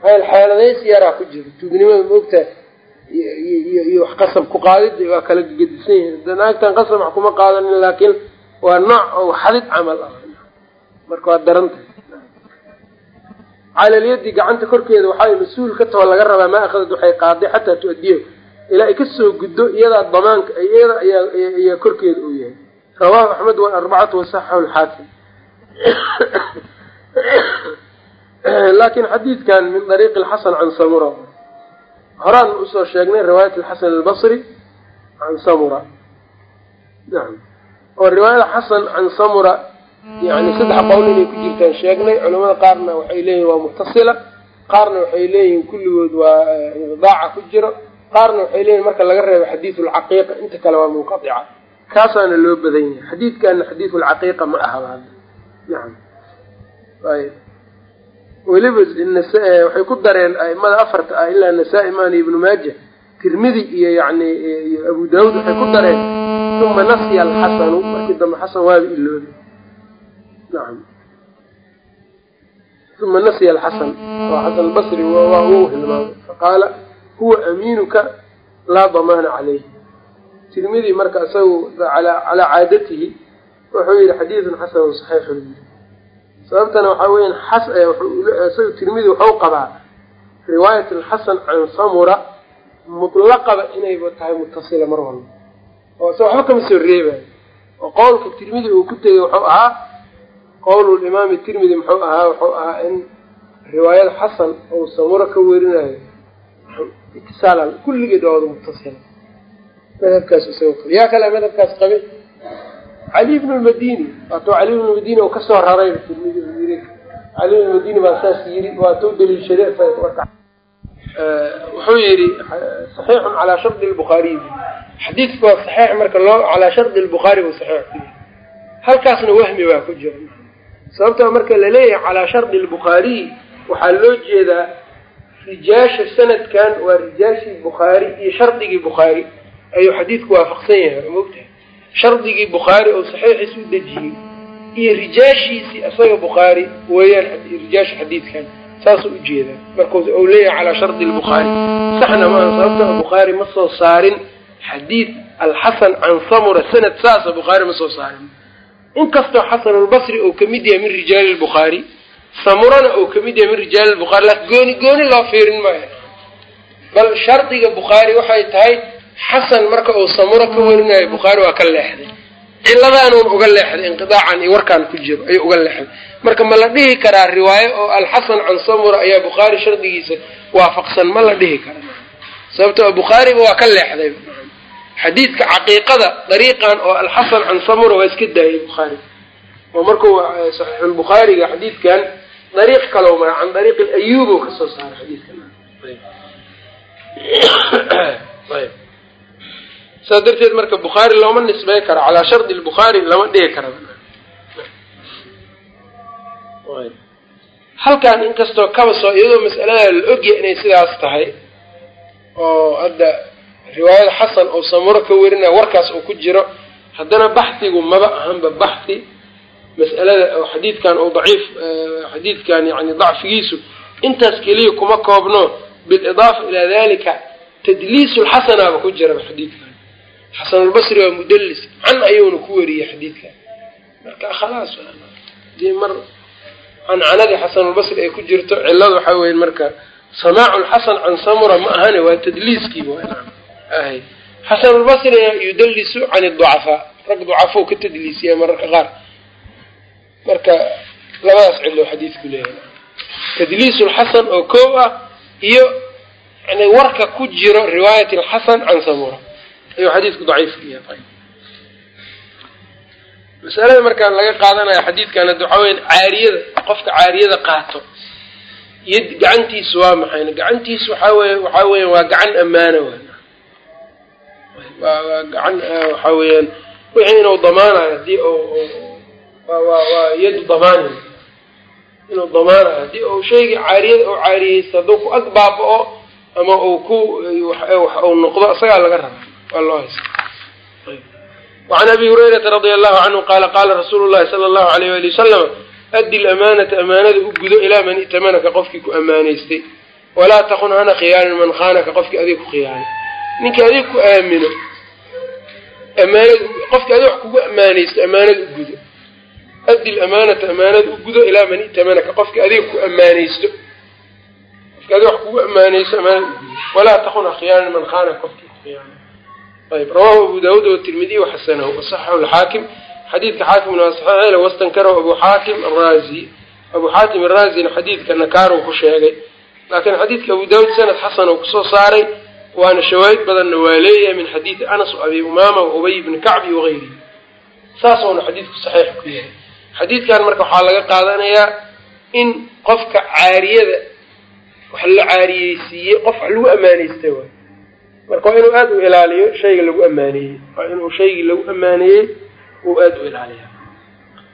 maxaa xeeladaysi yaraa ku jira tuugnimada maogtahay iyo wax qasab ku qaadida waa kala gedisan yihiin da naagtan qasab wax kuma qaadanin laakiin waa nooc oo xadid camal ah marka waa darantahay calaliyadii gacanta korkeeda waxay mas'uul ka taho laga rabaa maa akhadad waxay qaaday xataa tu-adiyo ilaa ay ka soo guddo iyadaa damaanka iyada ayaa korkeeda uu yahay. Rawaahu axmed arbacatu wasaxahu lxaakim laakin xadiidkan min dariiqi lxasan can samura. Horaan u soo sheegnay riwaayat alxasan albasri can samura. Oo riwaayada xasan can samura yani saddex qowl inay ku jirtaan sheegnay culamada qaarna waxay leeyihiin waa mutasila qaarna waxay leeyihiin kulligood waa inqidaaca ku jiro qaarna waxay leeyihiin marka laga reebo xadiidu lcaqiiqa inta kale waa munqaica kaasaana loo badan yahay xadiidkana xadiidu lcaqiiqa ma ahaba hadda weliba waxay ku dareen aimada afarta ah ilaa nasaa-i maani ibnu maaja tirmidi iyo yani iyo abu daawuud waxay ku dareen uma nasya alxasanu markii dambe xasan waaba ilooday uma nasya alxasan oo xasan albasri waa uu hilmaamay faqaala huwa amiinuka laa damaana calayh tirmidi marka isagu calaa caadatihi wuxuu yihi xadiidun xasanun saxiixun sababtana waxaa weyan isaga tirmidi waxau qabaa riwaayat alxasan can samura mutlaqaba inayba tahay mutasila mar walba oo isa waxba kama soo reebayo oo qowlka tirmidi uu ku tegay wuxuu ahaa qowl imaami tirmidi muxuu ahaa wuxuu ahaa in riwaayad xasan ou samura ka werinayo itisaal kulligeed waa wada mutasila madhabkaas isagoo qabi yaa kale madhabkaas qabi cali bnu lmadini waatuu cali bnu lmadini oo ka soo raray tirmidi cali bnu lmadini baa saas yiri waatuu daliishaday wuxuu yidhi saxiixun calaa shardi lbukhaariy xadiidku waa saxiix marka loo calaa shardi lbukhaari buu saxiix halkaasna wahmi baa ku jira sababtoo marka la leeyahay calaa shardi lbukhaariy waxaa loo jeedaa rijaasha sanadkan waa rijaashii bukhaari iyo shardigii bukhaari ayuu xadiidku waafaqsan yahay mogtahay shardigii bukhaari oo saxiixiis u dejiyey iyo rijaashiisii isaga bukhaari weeyaan rijaasha xadiidkan saasuu u jeedaa markuu ou leeyahay calaa shardi lbukhaari saxna maaha sababta bukhaari ma soo saarin xadiid alxasan can samura sanad saasa bukhaari ma soo saarin inkastoo xasanulbasri uu ka mid yahay min rijaali lbukhaari samurana uu ka mid yahay min rijaali lbukhaari laakin gooni gooni loo fiirin maayo. Bal shardiga bukhaari waxay tahay xasan marka uu samuro ka warinayo bukhaari waa ka leexday. Ciladaanuun uga leexday inqidaacan iyo warkaan ku jiro ayuu uga leexday. Marka ma la dhihi karaa riwaayo oo alxasan can samura ayaa bukhaari shardigiisa waafaqsan ma la dhihi kara sababtoo bukhaariba waa ka leexday xadiidka caqiiqada dariiqan oo alxasan can samura waa iska daayay bukhaari oo markuu saxiixulbukhaariga xadiidkan dariiq kalow mara can dariiqi ayuub oo ka soo saaray xadiidkan saas darteed marka bukhaari looma nisbey karo calaa shardi lbukhaari lama dhihi kara halkan inkastoo kaba soo iyadoo mas'alada la ogya inay sidaas tahay oo hadda riwaayada xasan oo samuro ka werinaya warkaas uu ku jiro haddana baxdigu maba ahanba baxdi mas'alada oo xadiidkan oo daciif xadiidkan yani dacfigiisu intaas keliya kuma koobno. Bilidaafa ilaa dalika tadliisu lxasanaaba ku jiraba xadiidkan. Xasanulbasri waa mudalis can ayuuna ku weriyey xadiidkan. Marka khalaas haddii mar cancanadii xasanulbasri ay ku jirto cilada waxaa weya marka samaacu lxasan can samura ma ahane waa tadliiskiiba xasanulbasrina yudalisu can ducafaa rag ducafo ka tadliisiya mararka qaar. Marka labadaas cilo xadiidku leeyahay. Tadliisu lxasan oo koow ah iyo yani warka ku jiro riwaayat alxasan can samura. Ayuu xadiidku daciif ku yahay. Masalada markaan laga qaadanayo xadiidkan hadda waxaa caariyada qofka caariyada qaato. Iyo gacantiisu waa maxayna gacantiisu waxaa wey waxaa weya waa gacan ammaana w waa gacan waxaa weeyaan wixii inuu damaanayo haddii waa yadu damaani inuu damaanayo haddii uu shaygii caariyada oo caariyeysta hadduu ku ag baaba-o ama uu ku wax uu noqdo isagaa laga raba waa loo haysta wacan abi hurayrata radia allahu canhu qaala qaala rasuulu llahi sala allahu alayh wali wasalama addi lamaanata amaanada u gudo ilaa man itamanaka qofkii ku ammaanaystay. Walaa takun hana khiyaanin man khaanaka qofkii adig ku khiyaanay ninkii adig ku aamino amaanad qofkii adig wax kugu ammaanaysto amaanada u gudo. Addi lamaanata amaanada u gudo ilaa man itamanaka qofkii adiga ku ammaanaysto qofkii adig wax kugu ammaanaysto amaanada u gudo. Walaa takun khiyaanin man khaanaka qofkii ku khiyaanay ayb rawahu abu daawuud watirmidiy waxasanahu wasaxaxu lxaakim xadiidka xaakimna waa saxiixle wastankarahu abu xaakim araazi abu xaatim araazina xadiidka nakaaru ku sheegay. Laakiin xadiidka abu daawuud sanad xasan oo ku soo saaray waana shawaahid badanna waa leeyahay min xadiidi anas abi umaama wa ubay bni kacbi wagayrihi saasuna xadiidku saxiix ku yahay. Xadiidkan marka waxaa laga qaadanayaa in qofka caariyada wax la caariyeysiiyey qof wax lagu ammaanaysta waay. Marka waa inuu aada u ilaaliyo shayga lagu amaaneeyey waa inuu shaygii lagu amaaneeyey uu aada u ilaaliya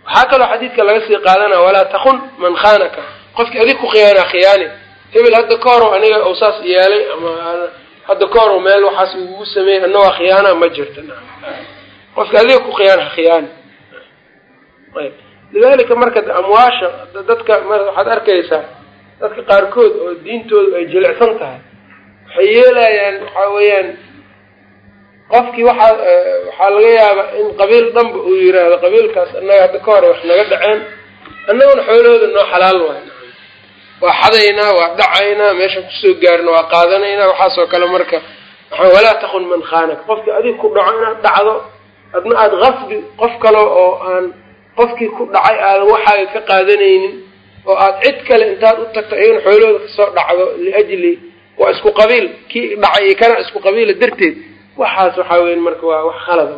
waxaa kaloo xadiidka laga sii qaadana walaa takun man khaanaka. Qofkii adig ku khiyaana khiyaani. Hebel hadda ka hor aniga u saas yeelay ama hadda ka hor meel waxaas igugu sameeyey ana waa khiyaana ma jirta. Qofki adiga ku khiyaana khiyaani ayb. Lidalika marka amwaasha dadka waxaad arkaysaa dadka qaarkood oo diintoodu ay jilicsan tahay waxay yeelayaan waxaa weeyaan qofkii waxaa waxaa laga yaabaa in qabiil dhanba uu yiraahdo qabiilkaas annaga hadda ka hore wax naga dhaceen annaguna xoolahooda noo xalaal waay waa xadaynaa waa dhacaynaa meeshaan ku soo gaarna waa qaadanaynaa waxaasoo kale marka walaa takun man khaanak. Qofkii adig ku dhaco inaad dhacdo adna aada qasbi qof kale oo aan qofkii ku dhacay aadan waxaaga ka qaadanaynin oo aad cid kale intaad u tagto iyagana xoolahooda ka soo dhacdo liajli waa isku qabiil. Kii dhacay iyo kana isku qabiila darteed waxaas waxaa weyan marka waa wax khalada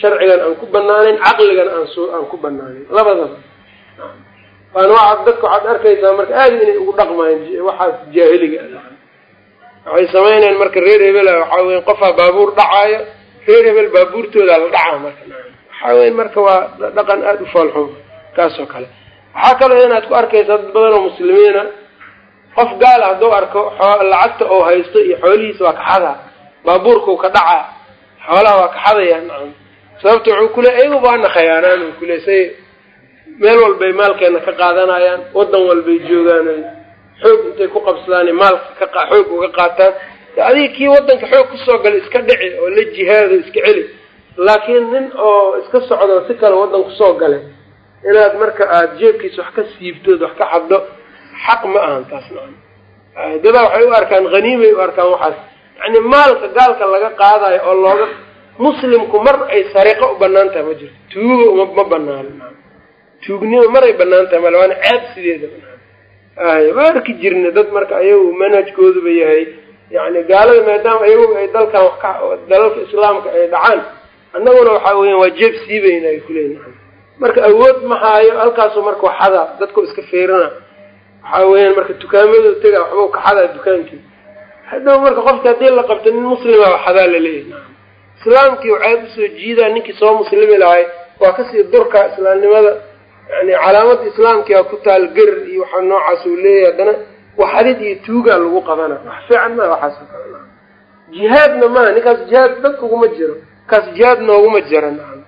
sharcigan aan ku banaanayn caqligan aan aan ku banaanayn labadaba waa dadka waxaad arkaysaa marka aada inay ugu dhaqmayan waxaas jaahiliga waxay samaynayan marka reer hebela waxaa weya qofaa baabuur dhacaayo reer hebel baabuurtooda la dhacaa marka. Waxaa weya marka waa dhaqan aada u foolxum kaasoo kale. Waxaa kaloo inaad ku arkaysaa dad badan oo muslimiina qof gaala hadduu arko lacagta oo haysto iyo xoolihiisa waa kaxadaa baabuurkau ka dhacaa xoolaha waa kaxadaya nacam. Sababta wuxuu kule ayagu baana khayaanaan u kule say meel walbay maalkeena ka qaadanayaan wadan walbay joogaan xoog intay ku qabsadaan maalka ka xoog uga qaataan. Adiga kii wadanka xoog ku soo galay iska dhici oo la jihaado iska celi. Laakiin nin oo iska socdo si kale wadan ku soo galay inaad marka aada jeebkiisa wax ka siibtood wax ka xaddo xaq ma ahan taas nacam dadaa waxay u arkaan haniimay u arkaan waxaas. Yani maalka gaalka laga qaadayo oo looga muslimku mar ay sariqo u bannaan tahay ma jirto tuugo ma banaano tuugnimo maray bannaan tahay mal waana ceeb sideeda ay ma arki jirna dad marka ayagu manhajkooduba yahay. Yani gaalada maadaama ayagu ay dalkan wax ka dalalka islaamka ay dhacaan annaguna waxaa weyan waa jeeb siibayna ay kuleeyihin marka awood ma haayo halkaasu marka waxada dadku iska feerina waxaa weeyaan marka dukaamadu tega waxbau kaxadaa dukaankii hadhow marka qofki haddii la qabto nin muslima waxadaa laleeyahy islaamkii waxay u soo jiidaa ninkii soo muslimi lahay waa ka sii durka islaamnimada yani calaamada islaamkia ku taal gerar iyo waxaa noocaas uu leeyahay haddana waxadid iyo tuugaa lagu qabana. Wax fiican maa waxaas jihaadna maa ninkaas jihaad dad uguma jiro kaas jihaad nooguma jira nacam.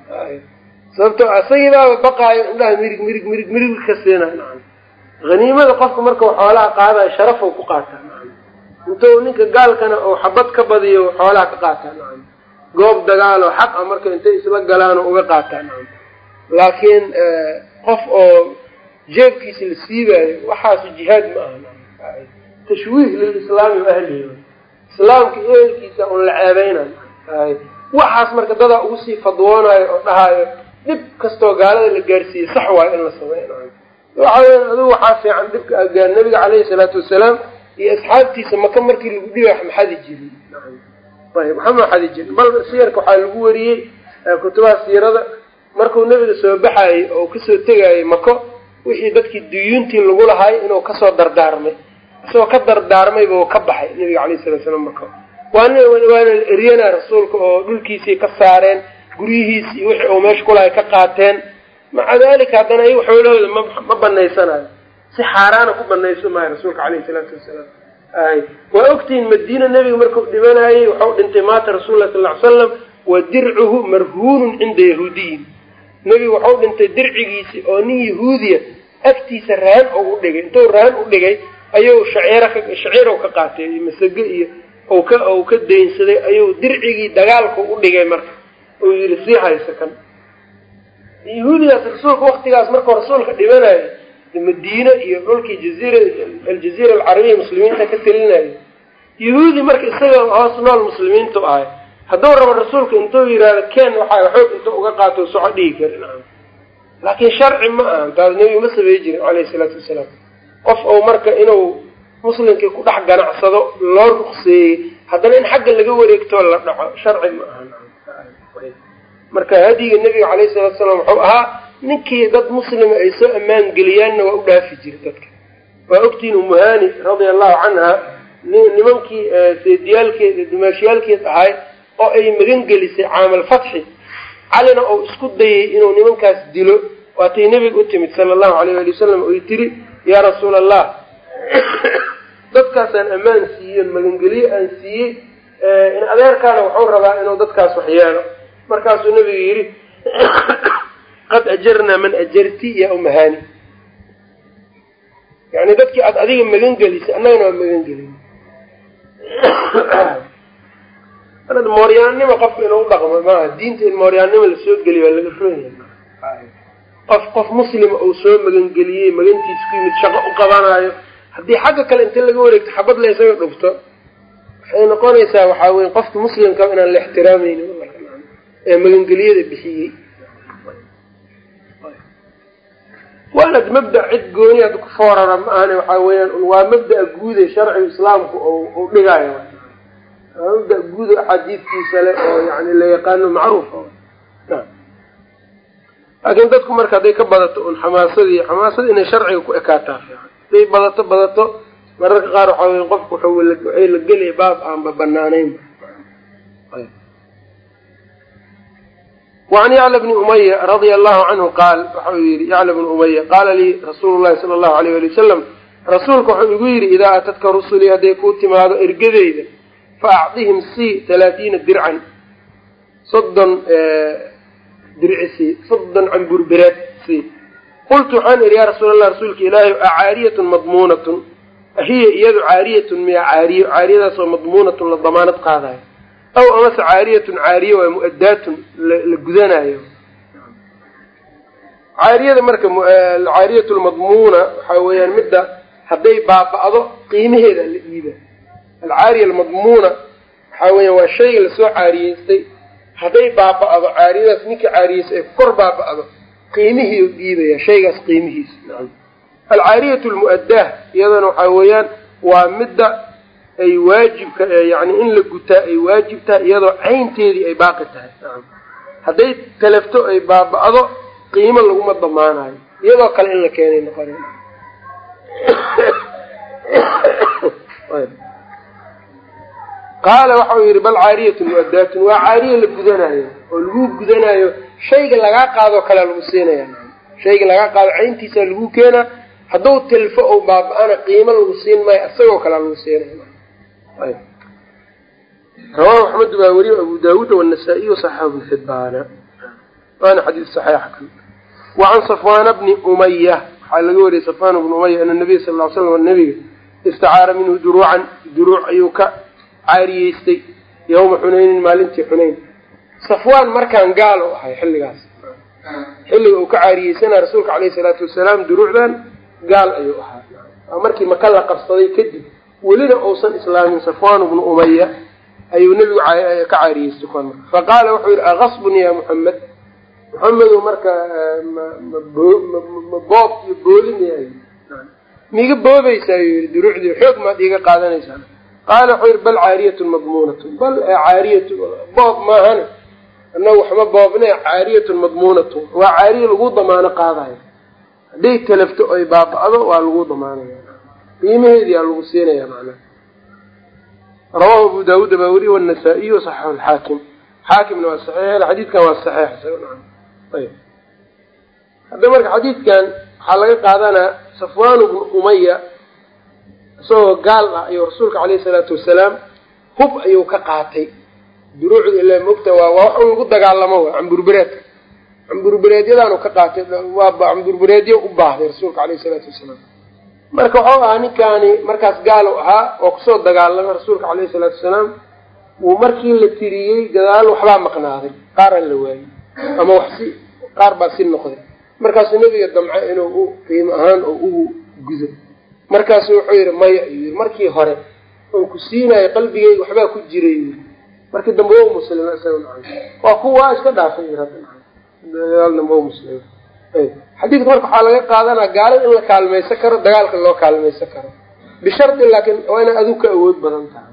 Sababto isagiibaaba baqaayo indhaha mirig mirig mirig mirig ka siina nacam. Haniimada qofka markau xoolaha qaadayo sharafou ku qaataa nacam. Intuu ninka gaalkana ou xabad ka badiyo xoolaha ka qaataa nacam. Goob dagaalo xaq a marka intay isla galaan uga qaataa nacam. Laakiin qof oo jeebkiisa la siibaayo waxaas jihaad ma aha. Tashwiih lilislaami wa ahlihi islaamka ehelkiisa un la ceebeynayo waxaas marka dadaa ugu sii fadwoonayo oo dhahaayo dhib kastoo gaalada la gaarsiiyey sax waayo in la sameynayo waxa weya adigu waxaa fiican dhibka agaan nabiga caleyhi salaatu wasalaam iyo asxaabtiisa maka markii lagu dhiba wax maxadi jirin. Ayb waxama maxadi jirin. Bal siyarka waxaa lagu wariyey kutubaha siirada markuu nebiga soo baxayey oo ka soo tegayey mako wixii dadkii duyuuntii lagu lahay inuu ka soo dardaarmay. Isagoo ka dardaarmay buu ka baxay nabiga alayh salatu slam mako waana waana eryana rasuulka oo dhulkiisii ka saareen guryihiisii wixii uu meesha kulahay ka qaateen. Maca dalika haddana ayagu xoolahooda ma banaysanayo si xaaraana ku banayso maayo rasuulka caleyhi salaatu wasalaam. Ay waa ogtihiin madiina nebiga markuu dhimanayey waxau dhintay maata rasul lah sal ly slam wa dircuhu marhuunun cinda yahuudiyin nebigu waxau dhintay dircigiisi oo nin yahuudiya agtiisa rahan oo u dhigay. Intuu rahan u dhigay ayuu shaciira ka shaciirow ka qaatay iyo masage iyo ou ka ou ka daynsaday ayuu dircigii dagaalku u dhigay marka. Uu yidhi sii haysa kan. Yahuudigaas rasuulka waktigaas markuu rasuulka dhimanayo madiine iyo dhulkii jaziira aljaziira alcarabiya muslimiinta ka telinayo yahuudi marka isaga hoos nool muslimiintu ahay hadduu rabo rasuulka intuu yidhaahdo ken waxaa xoog intuu uga qaato soco dhigi karin. Laakiin sharci ma aha taas nebiga ma samey jirin caleyhi salaatu wasalaam. Qof ou marka inuu muslimkii ku dhex ganacsado loo ruqseeyey haddana in xagga laga wareegtoo la dhaco sharci ma aha marka hadiga nebiga caleyhi salatu salaam wuxuu ahaa ninkii dad muslima ay soo ammaan geliyaanna waa u dhaafi jiray dadka. Waa ogtihiin umuhani radia allahu canha nimankii seediyaalkeed dumaashiyaalkeed ahay oo ay magan gelisay caamal fatxi. Calina ou isku dayay inuu nimankaas dilo. Waatay nebiga u timid sala allahu alayh ali wasalam oy tiri yaa rasuula allah dadkaasaan ammaan siiyen magangeliye aan siiyey in adeerkaana wuxuu rabaa inuu dadkaas wax yeelo markaasuu nebigu yidhi qad ajarnaa man ajarti ya umahani yani dadkii aad adiga magan gelisay annagana waa magan gelin mooryaannimo qofka inuu dhaqmo maaha? Diinta in mooryaannimo la soo geliy waa laga ronya qof qof muslima uu soo magangeliyey magantiisa ku yimid shaqo u qabanayo haddii xagga kale inta laga wareegto xabad la isaga dhufto waxay noqonaysaa waxaa weye qofka muslimka inaan la ixtiraamayni ee magangeliyada bixiyey. Waana mabda cid gooni hadda ku foorara ma ahane waxaa weeyaan waa mabda'a guude sharciga islaamku u dhigayo waa mabda guud axaadiidkiisa le oo yani la yaqaano macruuf laakiin dadku marka hadday ka badato un xamaasadii xamaasada inay sharciga ku ekaataa fiican. Hadday badato badato mararka qaar waxaa weya qofku waxay la gelaya baab aanba banaanaynba wacan yacla bni umaya radia allahu canhu qaal waxau yihi yacla bni umaya qaala lii rasuulu llahi sala allahu alayh ali wasalam rasuulka wuxuu igu yidhi idaa atadka rusulii hadday kuu timaado ergadeyda fa acdihim c talaatiina dircan soddon dirci c soddon camburbereed c. qultu waxaan idhi yaa rasuul allah rasuulka ilaahi acaariyatun madmuunatun ahiya iyadu caariyatun miya caariyo caariyadaasoo madmuunatun la damaanad qaadayo aw amase caariyatun caariye waa mu'adaatun la gudanayo caariyada marka caariyatu lmadmuuna waxaa weeyaan midda hadday baaba'do qiimaheeda la iiba alcaariya almadmuuna waxaa weeyaan waa shayga la soo caariyeystay hadday baaba'do caariyadaas ninka caariyeystay ay kor baaba'do qiimihii u dhiibaya shaygaas qiimihiisa alcaariyatu lmu'addaah iyadana waxaa weeyaan waa midda ay waajibka yani in la gutaa ay waajib tahay iyadoo caynteedii ay baaqi tahay hadday talafto ay baaba'do qiimo laguma damaanayo iyadoo kale in la keenay noqona qaala waxau yidhi bal caariyatun mu'addaatun waa caariya la gudanayo oo lagu gudanayo shayga lagaa qaadoo kalea lagu siinaya shayga lagaa qaado cayntiisa lagu keenaa hadduu tilfo ou baaba-ana qiimo lagu siin maayo isagoo kalea lagu siinaya rawahu axmedu baa weriye abu daawuud wanasaa-iy xibbaana waana xadiis saxiixa kan. Wacan safwaana bni umaya waxaa laga wariyey safwaan bni umaya ana nabiya sal ly slam nabiga istacaara minhu duruucan duruuc ayuu ka caariyeystay yawma xunaynin maalintii xunayn. Safwaan markaan gaal ahay xilligaas. Xilliga uu ka caariyeysana rasuulka caleyhi salaatu wasalaam duruucdan gaal ayuu ahaa. Markii maka la qabsaday kadib welina uusan islaamin safwaan bnu umaya ayuu nebigu ka caariyeystay kuwan marka. Faqaala wuxuu yidhi akasbun ya muxamed muxamedow marka ma boob iyo boolin miiga boobaysaa yuu yihi duruucdii xoog maad iiga qaadanaysaa qaala yidhi bal caariyatun madmuunatun bal caariyatu boob maahane annagu waxma boobne caariyatun madmuunatun waa caariya lagu damaano qaadayo hadday talafto oy baaba-do waa lagu damaanaya qiimaheediyaa lagu siinaya macnaha rawahu abu daawuud baa weriye wanasaa-iy wasaxaxu lxaakim xaakimna waa saxiix xadiidkan waa saxiix hadda marka xadiidkan waxaa laga qaadanaa safwaan bnu umaya isagoo gaal ah ayuu rasuulka caleyhi salaatu wasalaam hub ayuu ka qaatay. Duruucda ila mogta waa waa wax un lagu dagaalamo wa camburbereedka camburbereedyadaanu ka qaatay waa camburbereedyo u baahday rasuulka caleyhi salaatu wasalaam. Marka waxau ahaa ninkaani markaas gaal u ahaa oo ku soo dagaalamay rasuulka caleyhi salaatu wasalaam wuu markii la tiriyey gadaal waxbaa maqnaaday qaaraan la waayey ama wax si qaar baa si noqday. Markaasuu nebiga damca inuu u qiimo ahaan oo ugu gudo markaasu wuxuu yidhi maya yii markii hore oon ku siinayo qalbigeyga waxbaa ku jiray. Markii dambe wa muslima waa kuwaa iska dhaafay xadiidka marka waxaa laga qaadanaa gaalada in la kaalmaysan karo dagaalka loo kaalmaysan karo. Bishardi laakiin waa inaad adigu ka awood badan tahay.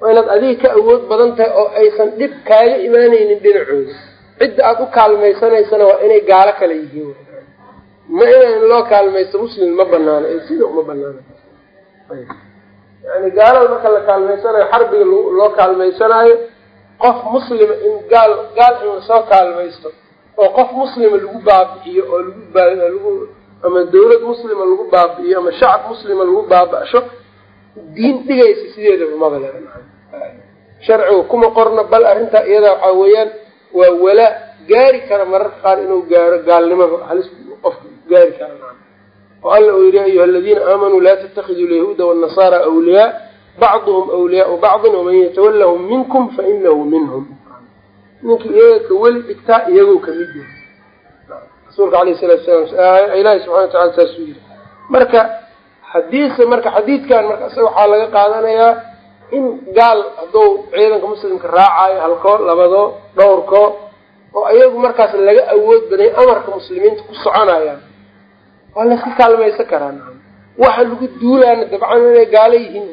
Waa inaad adiga ka awood badan tahay oo aysan dhib kaaga imaanaynin dhinacooda. Cidda aada u kaalmaysanaysana waa inay gaalo kale yihiin ma ina in loo kaalmaysto muslim ma banaano sida uma banaano yani gaalada marka la kaalmaysanayo xarbiga loo kaalmaysanaayo qof muslima in gaal gaal in la soo kaalmaysto oo qof muslima lagu baabi'iyo oo lagu balagu ama dawlad muslima lagu baabi'iyo ama shacab muslima lagu baaba-sho diin dhigaysa sideedaba maba le sharciga kuma qorna bal arrintaa iyada waxaa weeyaan waa walaa gaari kara mararka qaar inuu gaaro gaalnimaba halis qofka gaari kara oo alla uu yihi ayuha aladiina aamanuu laa tatakiduu lyahuuda wاnnasaara awliyaa bacduhum awliyaau bacdin waman yatawallahum minkum fainahu minhum. Ninkii iyaga ka weli dhigtaa iyagoo ka mid yahay. Rasuulka alayh salatu salaam ilaahi subxana wa saasuu yiri marka hadiise marka xadiidkan marka isaga waxaa laga qaadanayaa in gaal hadduu ciidanka muslimka raacayo halkoo labadoo dhowrkoo oo ayagu markaas laga awood baday amarka muslimiinta ku soconayaan waa layska kaalmaysan karaa. Waxa lagu duulaana dabcan inay gaalo yihiin.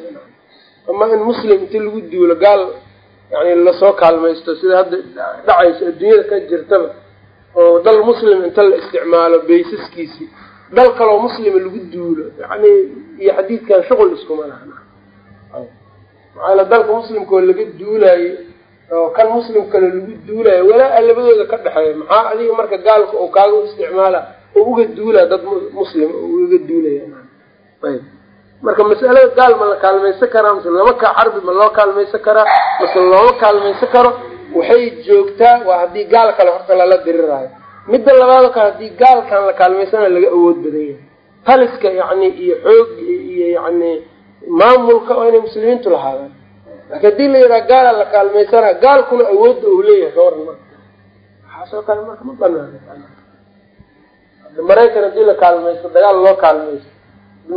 Ama in muslim inti lagu duulo gaal yani la soo kaalmaysto sida hadda dhacaysa adduunyada ka jirtaba oo dal muslim inta la isticmaalo baysaskiisii dal kaloo muslima lagu duulo yani iyo xadiidkan shuqul iskuma laha. Maxaa dalka muslimka oo laga duulaayo oo kan muslim kale lagu duulayo walaa labadooda ka dhexeeya maxaa adiga marka gaalka oo kaaga isticmaala oo uga duulaa dad muslim oo uga duulaya. Ayb marka masalada gaal ma la kaalmaysan karaa mase lama ka xarbi ma loo kaalmaysan karaa mase looma kaalmaysan karo waxay joogtaa waa haddii gaal kale horta lala diriraayo midda labaado kale haddii gaalkan la kaalmaysana laga awood badan yahay. Taliska yani iyo xoog iyo yani maamulka waa inay muslimiintu lahaadaan. Laakiin haddii la yidhaha gaala la kaalmaysana gaalkuna awoodda uu leeyahay marka waxaasoo kale marka ma banaana maraykan haddii la kaalmaysto dagaal loo kaalmaysto.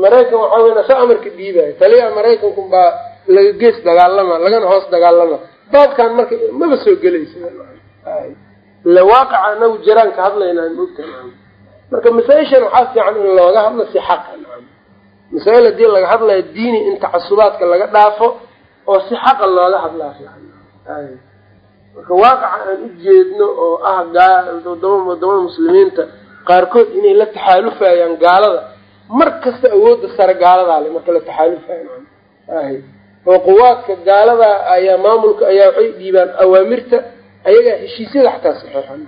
Maraykan waxaa weya sa amarka dhiibaayo taliya maraykanku baa laga gees dagaalama lagana hoos dagaalama. Baabkan marka maba soo gelaysa. Ila waaqaca anagu jiraan ka hadlaynaa mogta marka masaa-ishan waxaa fiican in looga hadlo si xaqa masaa-il haddii laga hadlayo diini in tacasubaadka laga dhaafo oo si xaqa looga hadlaa marka waaqaca aan u jeedno oo ah waddamada muslimiinta qaarkood inay la taxaalufayaan gaalada. Mar kasta awoodda sare gaaladaa le marka la taxaalufayo oo quwaadka gaalada ayaa maamulka ayaa waxay dhiibaan awaamirta ayagaa heshiisyada xataa saxeexan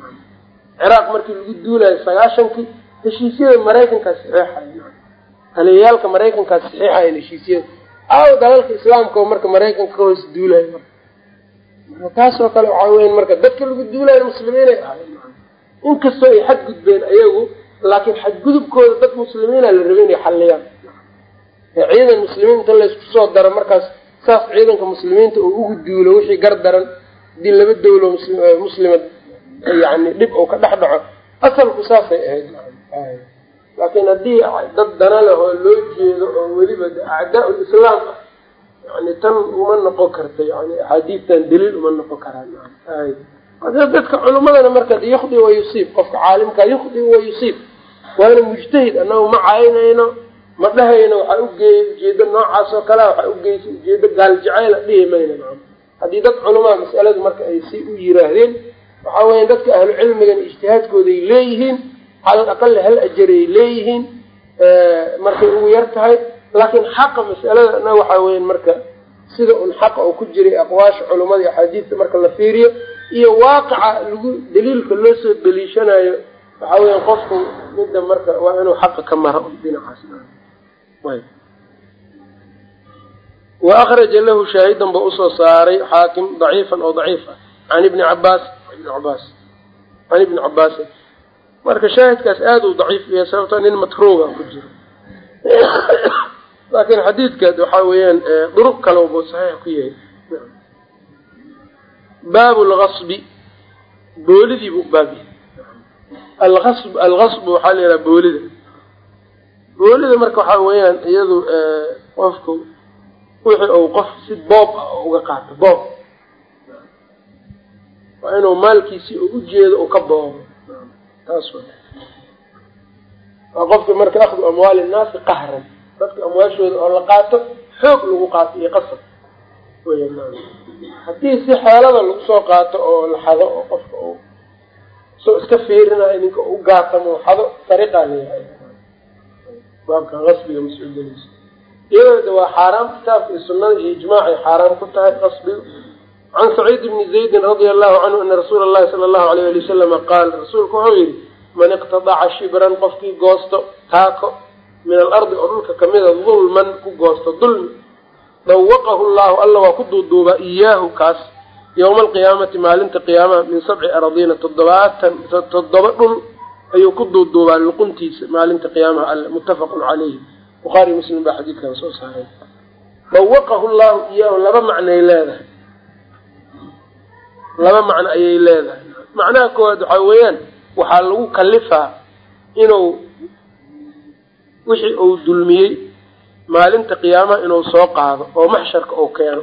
ciraaq markii lagu duulayo sagaashankii heshiisyada maraykankaa saxeexay taliyayaalka maraykankaa saxeexayan heshiisyada. Aaw dalalka islaamka oo marka maraykanka ka hoos duulayo marka. Taasoo kale waxaa weya marka dadka lagu duulayo muslimiinay ahay inkastoo ay xadgudbeen ayagu laakiin xadgudubkooda dad muslimiina la rabay inay xalliyaan. Ciidan muslimiinta laysku soo daro markaas saas ciidanka muslimiinta uu ugu duulo wixii gar daran haddii laba dawlo muslima yani dhib uu ka dhex dhaco. Asalku saasay ahayd. Laakiin haddii dad dana leh oo loo jeedo oo weliba acdaa lislaam ah yani tan uma noqon karta yani axaadiistan daliil uma noqon karaan dadka culimadana marka yukhdi wa yusiib qofka caalimka yukhdi wa yusiib. Waana mujtahid annagu ma caynayno ma dhahayno waxaa ugeeya ujeedo noocaas oo kalea waxaa ugeysa ujeedo gaal jacayl a dhihi mayna. Maa haddii dad culamaa masaladu marka ay si u yiraahdeen waxaa weya dadka ahlu cilmigan ijtihaadkooday leeyihiin calal aqali hal ajaray leeyihiin markay ugu yar tahay. Laakiin xaqa masalada annaga waxaa weya marka sida un xaqa uu ku jiray aqwaasha culimada iyo marka la fiiriyo iyo waaqaca lagu daliilka loo soo daliishanayo waxaa weya qofku midda marka waa inuu xaqa ka mara dhinacaas. Wa akraja lahu shaahidan ba u soo saaray xaakim daciifan oo daciif ah. Can ibni cabaas ibni cabaas can ibni cabaasin marka shaahidkaas aada u daciif yahay sababto nin matruuga ku jiro. Laakiin xadiidkaas waxaa weeyaan duruq kale buu saxiix ku yahay baabu lgasbi boolidii buu baab yahay. Alab algasbu waxaa la yidhaha boolida. Boolida marka waxaa weeyaan iyadu qofku wixii uu qof si boob ah uga qaato boob. Waa inuu maalkiisii u ujeedo uu ka boobo. Taas waa qofka marka akhdu amwaali innaasi qahran. Dadka amwaashooda oo la qaato xoog lagu qaato iyo qasab haddii si xeelada lagu soo qaato oo la xado oo qofka uu soo iska fiirinayo ninka u gaatamo xado sariqaa leeyahay baabkan qasbiga mas'uuliyadiisa iyadooda waa xaaraam kitaabka iyo sunada iyo ijmaacay xaaraam ku tahay qasbigu can saciid bni zaydin radia allahu canhu ana rasuula allahi sala allahu alayh ali wasalama qaal rasuulku wuxuu yihi man iqtadaca shibran qofkii goosto taako min alardi oo dhulka kamida dulman ku goosto dulmi dawaqahu llahu alla waa ku duuduubaa iyaahu kaas yowma alqiyaamati maalinta qiyaamaha min sabci aradiina toddobaatan toddoba dhul ayuu ku duuduubaa luquntiisa maalinta qiyaamaha alle muttafaqun calayhi. Bukhaari muslim baa xadiidkan soo saaray. Dawaqahu llahu iyaahu laba macnay leedahay. Laba macno ayay leedahay. Macnaha koowaad waxaa weeyaan waxaa lagu kalifaa inuu wixii uu dulmiyey maalinta qiyaamaha inuu soo qaado oo maxsharka uu keeno.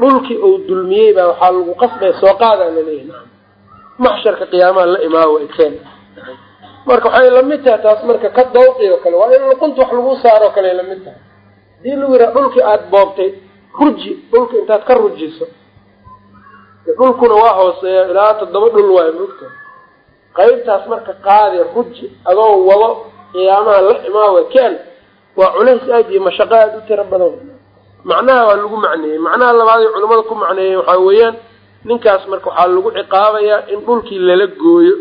Dhulkii uu dulmiyey baa waxaa lagu qasbay soo qaadaa laleeyahy maxsharka qiyaamaha la imaawo keen. Marka waxay la mid tahay taas marka ka dawqi oo kale waa in luqunta wax lagu saaro kale la mid tahay. Hadii lagu yidhaha dhulkii aada boobtay ruji dhulka intaad ka rujiso dhulkuna waa hooseeya ilaa toddoba dhul waayo maogta qaybtaas marka qaadi ruji adoo wado qiyaamaha la imaawe keen waa culays aad iyo mashaqo aada u tiro badan. Macnaha waa lagu macneeyey. Macnaha labaaday culimmada ku macneeyeen waxaa weeyaan ninkaas marka waxaa lagu ciqaabayaa in dhulkii lala gooyo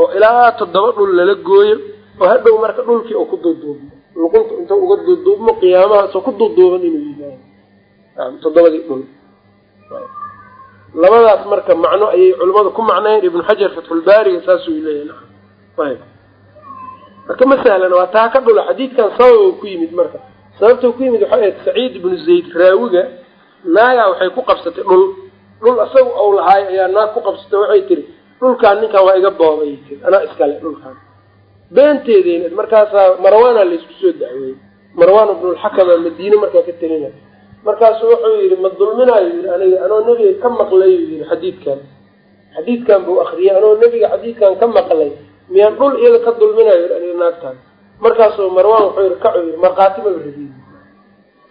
oo ilaa toddoba dhul lala gooyo oo hadhow marka dhulkii uu ku duuduubmo. Luqunta inta uga duuduubmo qiyaamahaasoo ku duuduuban inuu yimaado toddobadii dhul. Labadaas marka macno ayay culimmadu ku macnayen ibnu xajar fatxulbaariga saasuu leeyahay marka ma sahlan waa taa ka dhula xadiidkan sababa ku yimid marka. Sababta ku yimid waxay ahayd saciid ibnu zayd raawiga. Naagaa waxay ku qabsatay dhul. Dhul isaga ou lahaay ayaa naag ku qabsatay waxay tiri dhulkaan ninkan waa iga boobay. Tir anaa iskale dhulkaan. Beenteedeyna markaasaa marwaana laysku soo dacweeyey. Marwaan ibnulxakama madiine markaa ka telinay markaasuu wuxuu yidhi ma dulminaayo yii aniga anoo nebiga ka maqlayu yii xadiidkan. Xadiidkan buu akriyay anoo nebiga xadiidkan ka maqlay miyaan dhul iyada ka dulminayo aniga naagtaan? Markaasuu marwaan wuxuu yihi kacu yii markhaati maba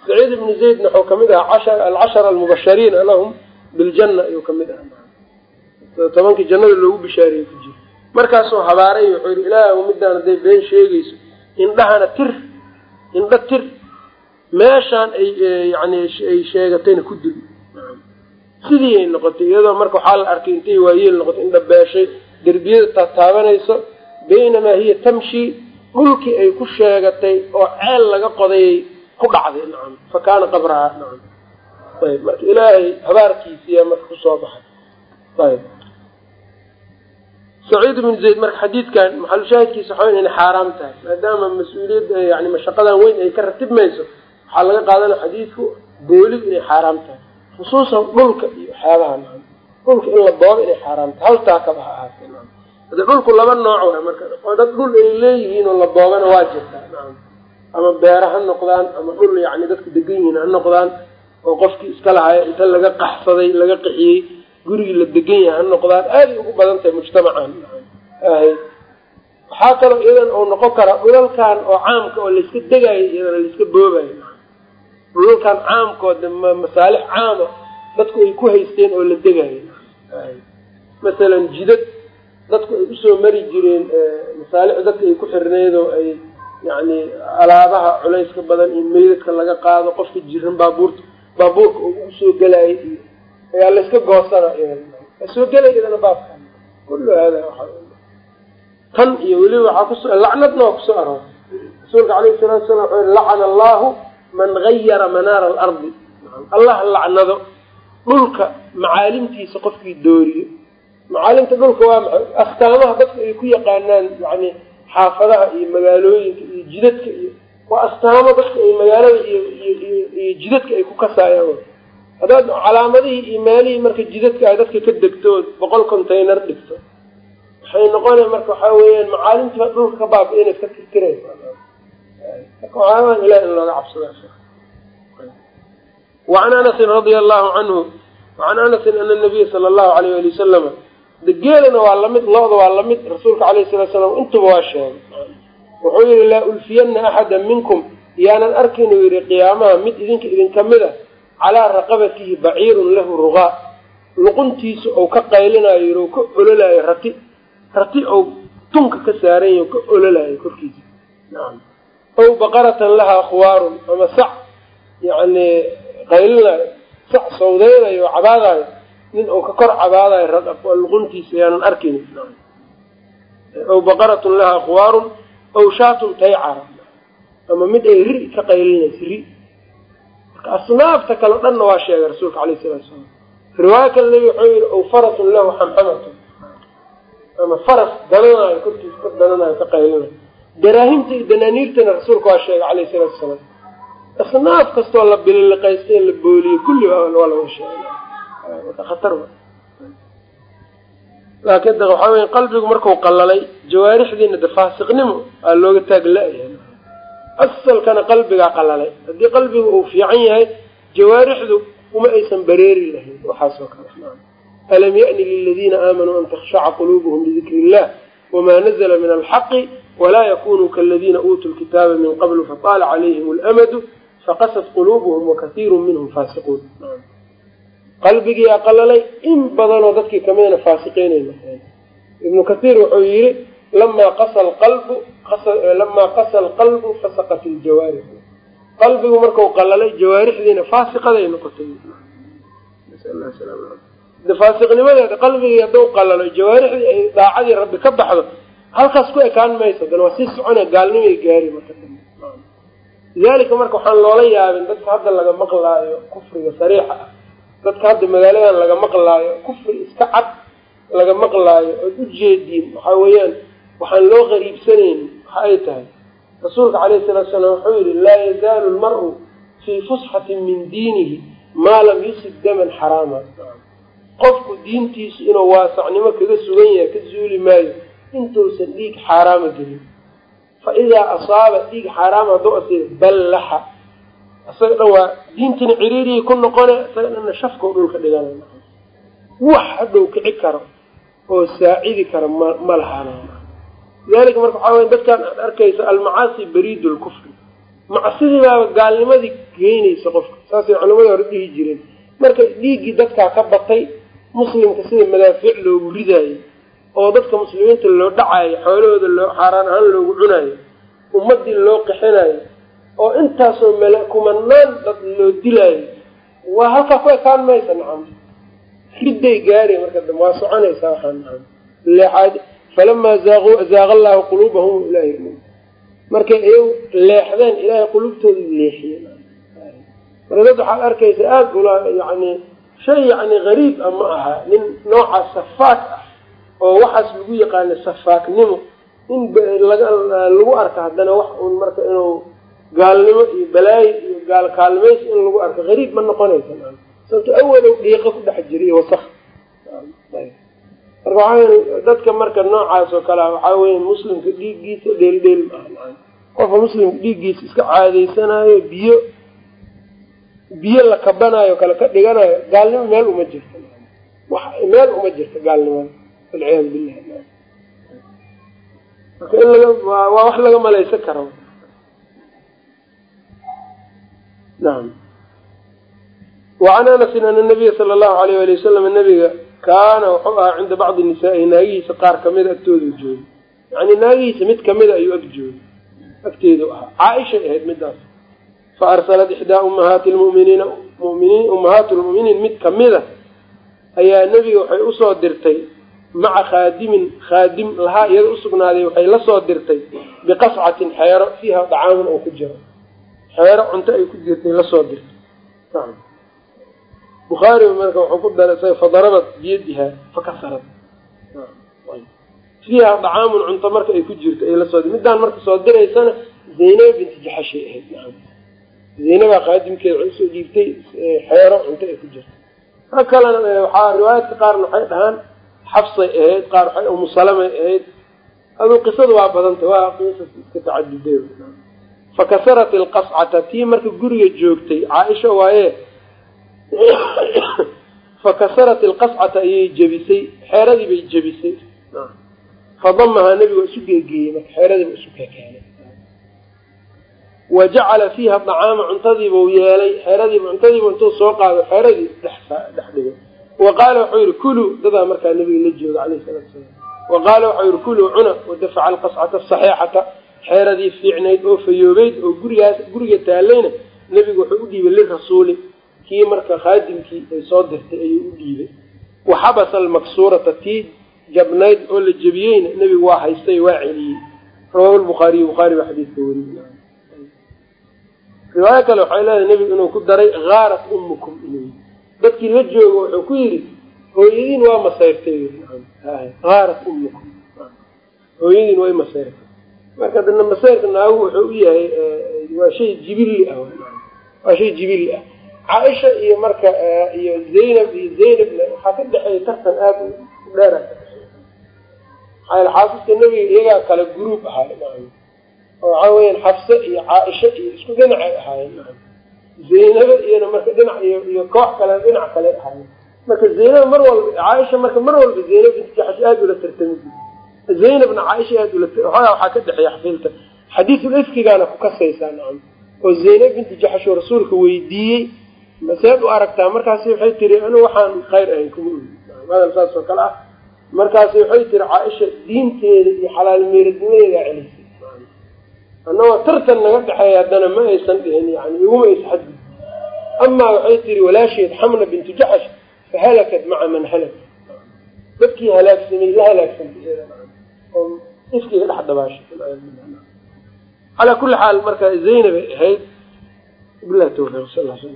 saciid ibnu zaydna wuxuu ka mid ahaa alcashara almubashariina lahum biljanna ayuu ka mid ahaa. Tobankii jannada loogu bishaariyey ku jiro markaasuu habaaray wuxuu yihi ilaah midaan hadday been sheegayso indhahana tir indha tir. Meeshaan ay yani ay sheegatayna ku dil sidii ay noqotay iyadoo marka waxaa la arkay intay waayeel noqotay indha beeshay derbiyada taataabanayso baynamaa hiya tamshi dhulkii ay ku sheegatay oo ceel laga qodayay ku dhacday nacam. Fa kaana qabrahaa nacam. Ayb marka ilaahay habaarkiisiyaa marka ku soo baxay. Ayb. Saciid ibnu zayd marka xadiidkan maxalushaahidkiisa waxaa inay xaaraam tahay maadaama mas'uuliyadda yani mashaqadan weyn ay ka ratibmayso waxaa laga qaadana xadiidku boolidu inay xaaraam tahay. Khusuusan dhulka iyo waxyaabaha nacam. Dhulka in la boobo inay xaaraam tahay. Haltaa kaba ha ahaatee dhulku laba nooc wa marka oo dad dhul ay leeyihiin oo la boobana waa jirtaa nacam ama beera ha noqdaan ama dhul yani dadku degan yihiin ha noqdaan oo qofkii iska lahaayo inta laga qaxsaday laga qaxiyey gurigii la degan yahay ha noqdaan aaday ugu badan tahay mujtamacan ahay waxaa kaloo iyadan uu noqon karaa dhulalkan oo caamka oo layska degayo iyadana layska boobayo dhulalkan caamkoode masaalix caama dadku ay ku haysteen oo la degayo masalan jidad dadku ay u soo mari jireen masaalix dadka ay ku xirneyd oo ay yani alaabaha culayska badan iyo meydadka laga qaado qofka jiran baabuurta baabuurka oo ugu soo gelayay iyo ayaa layska goosana soo gelay idana baabka kullu hada tan iyo weliba waxaa kuso lacnadna waa ku soo aroortay rasuulka alayhi salatu salam wuxuu yihi lacana allahu man gayara manaara alardi. Allah lacnado. Dhulka macaalimtiisa qofkii dooriyo macaalimta dhulka waa maxay? Astaamaha dadka ay ku yaqaanaan yani xaafadaha iyo magaalooyinka iyo jidadka iyo waa astaamo dadka ay magaalada iyo jidadka ay ku kasaayaan. Haddaad calaamadihii iyo maalihii marka jidadka a dadka ka degto boqol contaynar dhigto. Waxay noqona marka waxaa weeyaan macaalimtiba dhulka ka baaba inaad ka tirtiraysa in looga cabsada wacan anasin radia allahu canhu wacan anasin ana nabiya sala allahu alayh ali wasalama geelana waa la mid lo-da waa la mid rasuulka alayhi salatu slam intuba waa sheegay. Wuxuu yihi laa ulfiyana axada minkum. Yaanan arkaynu yihi qiyaamaha mid idinka idinka mid a calaa raqabatihi baciirun lahu rugaa. Luquntiisa ou ka qaylinayo yii ka ololaayo rati. Rati ou tunka ka saaran yahi ka ololaayo korkiisa. Ow baqaratan lahaa khuwaarun ama sac yacni qaylinayo sax sawdeynayo oo cabaadayo nin uu ka kor cabaadayo luquntiisa yaanan arkin. Aw baqaratun lahaa khuwaarun aw shaatun taycara ama mid ay ri ka qaylinayso ri. Marka asnaafta kale dhanna waa sheegay rasuulka alayh salatu salaam. Riwaayo kale nabi wuxuu yihi aw farasun lahu xamxamatun. Ama faras dananayo korkiisa ka dananayo ka qaylinayo. Daraahimta iyo danaaniirtana rasuulka waa sheegay alayh salaatu salaam. Asnaaf kastoo la bililiqaystay la booliyey kulli waa laga sheegay khatar laakiin de waxaa weya qalbigu markuu qalalay jawaarixdiina de faasiqnimo aa looga taag la-yahay asalkana qalbigaa qalalay haddii qalbigu uu fiican yahay jawaarixdu uma aysan bareeri lahayn. Waxaasoo kale alam ya'ni liladiina aamanuu an takhshaca quluubuhum lidikri illah wma nazla min alxaqi walaa yakunuu kaladiina uutuu lkitaaba min qablu fataala calayhim اlamadu faqasat quluubuhum wakaiiru minhum faasiquun qalbigiiaa qalalay in badanoo dadkii kamidana faasiqiinay noqdeen ibnu kaiir wuxuu yihi lamaa qasa qalbu lamaa qasa alqalbu fasaqat iljawaarix qalbigu marku qalalay jawaarixdiina faasiqaday noqotay. Faasiqnimadeeda qalbigii hadduu qalalo jawaarixdii ay daacadii rabbi ka baxdo halkaas ku ekaan mayso dan waa sii socona gaalnimay gaari marka lidalika marka waxaan loola yaabin dadka hadda laga maqlaayo kufriga sariixa ah dadka hadda magaaladan laga maqlaayo kufri iska cad laga maqlaayo ood ujeediin waxaa weeyaan waxaan loo qariibsanayn waxa ay tahay. Rasuulka calayhi salatu salaam wuxuu yihi laa yazaalu lmar-u fii fusxatin min diinihi maa lam yusib daman xaraama. Qofku diintiisu inuu waasacnimo kaga sugan yahay ka zuuli maayo intuusan dhiig xaaraama gelin. Fa idaa asaaba dhiig xaaraama hadduu asiibo ballaxa isaga dhan waa diintina ciriiriyay ku noqone isaga dhanna shafkau dhulka dhiganay wax hadhow kici karo oo saacidi kara ma ma lahaana. Lidalika marka waxaa weya dadkan aad arkaysa almacaasi bariidu lkufri macsidii baaba gaalnimadii geynaysa qofka saasay culamada hore dhihi jireen. Marka dhiiggii dadkaa ka batay muslimka sida madaafiic loogu ridaayo oo dadka muslimiinta loo dhacaayo xoolahooda loo xaaraan ahaan loogu cunaayo ummadii loo qixinayo oo intaasoo mala kumanaan dad loo dilaayo. Waa halkaa ku ekaan maysa nacam ridday gaari marka dambe waa soconaysaa waxaa nacam leexaad falamaa zaaquu zaaqa allaahu quluubahum ilahi markay iyagu leexdeen ilaahay qulubtooda leexiye marka dad waxaad arkaysa aada ula yani shay yani gariib ah ma aha. Nin noocaas safaak ah oo waxaas lagu yaqaana safaaknimo in lagu arka haddana wax uun marka inuu gaalnimo iyo balaayo iyo gaal kaalmaysi in lagu arko gariib ma noqonaysa sababto awalow dhiiqo ku dhex jira iyo wasak marka waxaa dadka marka noocaas oo kale ah waxaa weya muslimka dhiiggiisa dheeldheel maaha qofka muslimka dhiiggiisa iska caadaysanayo biyo biyo la kabanayo kale ka dhiganayo gaalnimo meel uma jirto wax meel uma jirto gaalnimada walciyaadu billahi waa wax laga malaysan karo naam. Wacan anasin ana nabiya sala allahu alayh wali wasalam nabiga kaana wuxuu ahaa cinda bacdi nisaa'ihi naagihiisa qaar kamida agtoodu jooga yani naagihiisa mid kamida ayuu ag jooga agteedu ahaa. Caaishay ahayd midaas fa arsalat ixdaa ummahaati lmuminiina muminiin ummahaatu lmu'miniin mid kamida ayaa nebiga waxay u soo dirtay maca khaadimin khaadim lahaa iyada usugnaaday waxay la soo dirtay biqascatin xeero fiiha dacaamun oo ku jiro xeero cunto ay ku jirtay la soo dirtay. Bukhaari marka wuxuu ku daray fadarabat biyadiha fakasarat fiiha dacaamun cunto marka ay ku jirto ay la soo middaan marka soo diraysana zaynaba binti jaxashay ahayd zaynabaa qaadimkeeda waxay u soo dhiibtay xeero cunto ay ku jirto ka kalena waxaa riwaayaadka qaarna waxay dhahaan xabsay ahayd qaar waxay umu salamay ahayd. Aduu qisadu waa badantay waa qisas iska tacaduday fakasarat ilqascata tii marka guriga joogtay caaisha waaye fakasarat ilqascata ayay jebisay xeeradii bay jebisay fadamahaa nebigu isu geegeeyey marka xeeradiiba isu kekeenay wa jacala fiiha dacaama cuntadiibau yeelay xeeradiiba cuntadiiba intuu soo qaado xeeradii dhex dhigay. Wa qaala waxau yihi kuluu dadaa markaa nabiga la jooga alayhi salatu salaam. Wa qaala waxau yihi kuluu cuna wadafaca alqascata asaxiixata xeeradii fiicnayd oo fayoobeyd oo gurigaas guriga taalayna nebigu wuxuu u dhiibay lirasuuli. Kii marka khaadimkii ay soo dirtay ayuu u dhiibay. Waxabasa almaksuurata tii jabnayd oo la jebiyeyna nebigu waa haystay waa celiyey. Rawahu lbukhaariyu bukhaari baa xadiidka weriyey riwaayo kale waxay leedahay nebigu inuu ku daray haarat ummukum. Inuu dadkii la joogo wuxuu ku yidhi hooyadiin waa masayrtay. Haarat ummukum. Hooyadiin way masayrtay marka dana masayrka naagu wuxuu u yahay waa shay jibilli ah waa shay jibilli ah. Caaisha iyo marka iyo zaynab iyo zaynabna waxaa ka dhexeeya tartan aada u dheera dhexeeya maxaa xaafiska nebiga iyagaa kale guruub ahaay oo waxaa weyaan xafse iyo caaisha iyo isku dhinacay ahaayeen zaynaba iyona marka dhinac iyo iyo koox kale dhinac kale ahaayeen. Marka zaynab mar walba caaisha marka mar walba zaynab binti jaxsh aada ula tartami zaynabna caaisha aada ula waxoogaa waxaa ka dhexeeya xafiilta xadiisul ifkigaana ku kasaysaa nacam oo zaynab binti jaxsh oo rasuulka weydiiyey maseed u aragtaa? Markaasi waxay tiri anu waxaan khayr ahayn kuma ogi hadal saas oo kale ah markaasi waxay tiri caaisha diinteeda iyo xalaal meeradnimadeedaa celisay. Annagoo tartan naga dhexeeya haddana ma aysan dhihin yani iguma aysa xadgud amaa waxay tiri walaasheed xamna bintu jaxsh fahalakat maca man halak. Dadkii halaagsamay la halaagsantay oo ifkiga dhex dabaashay. Calaa kulli xaal marka zaynabay ahayd bilahi tawfiiq sal sl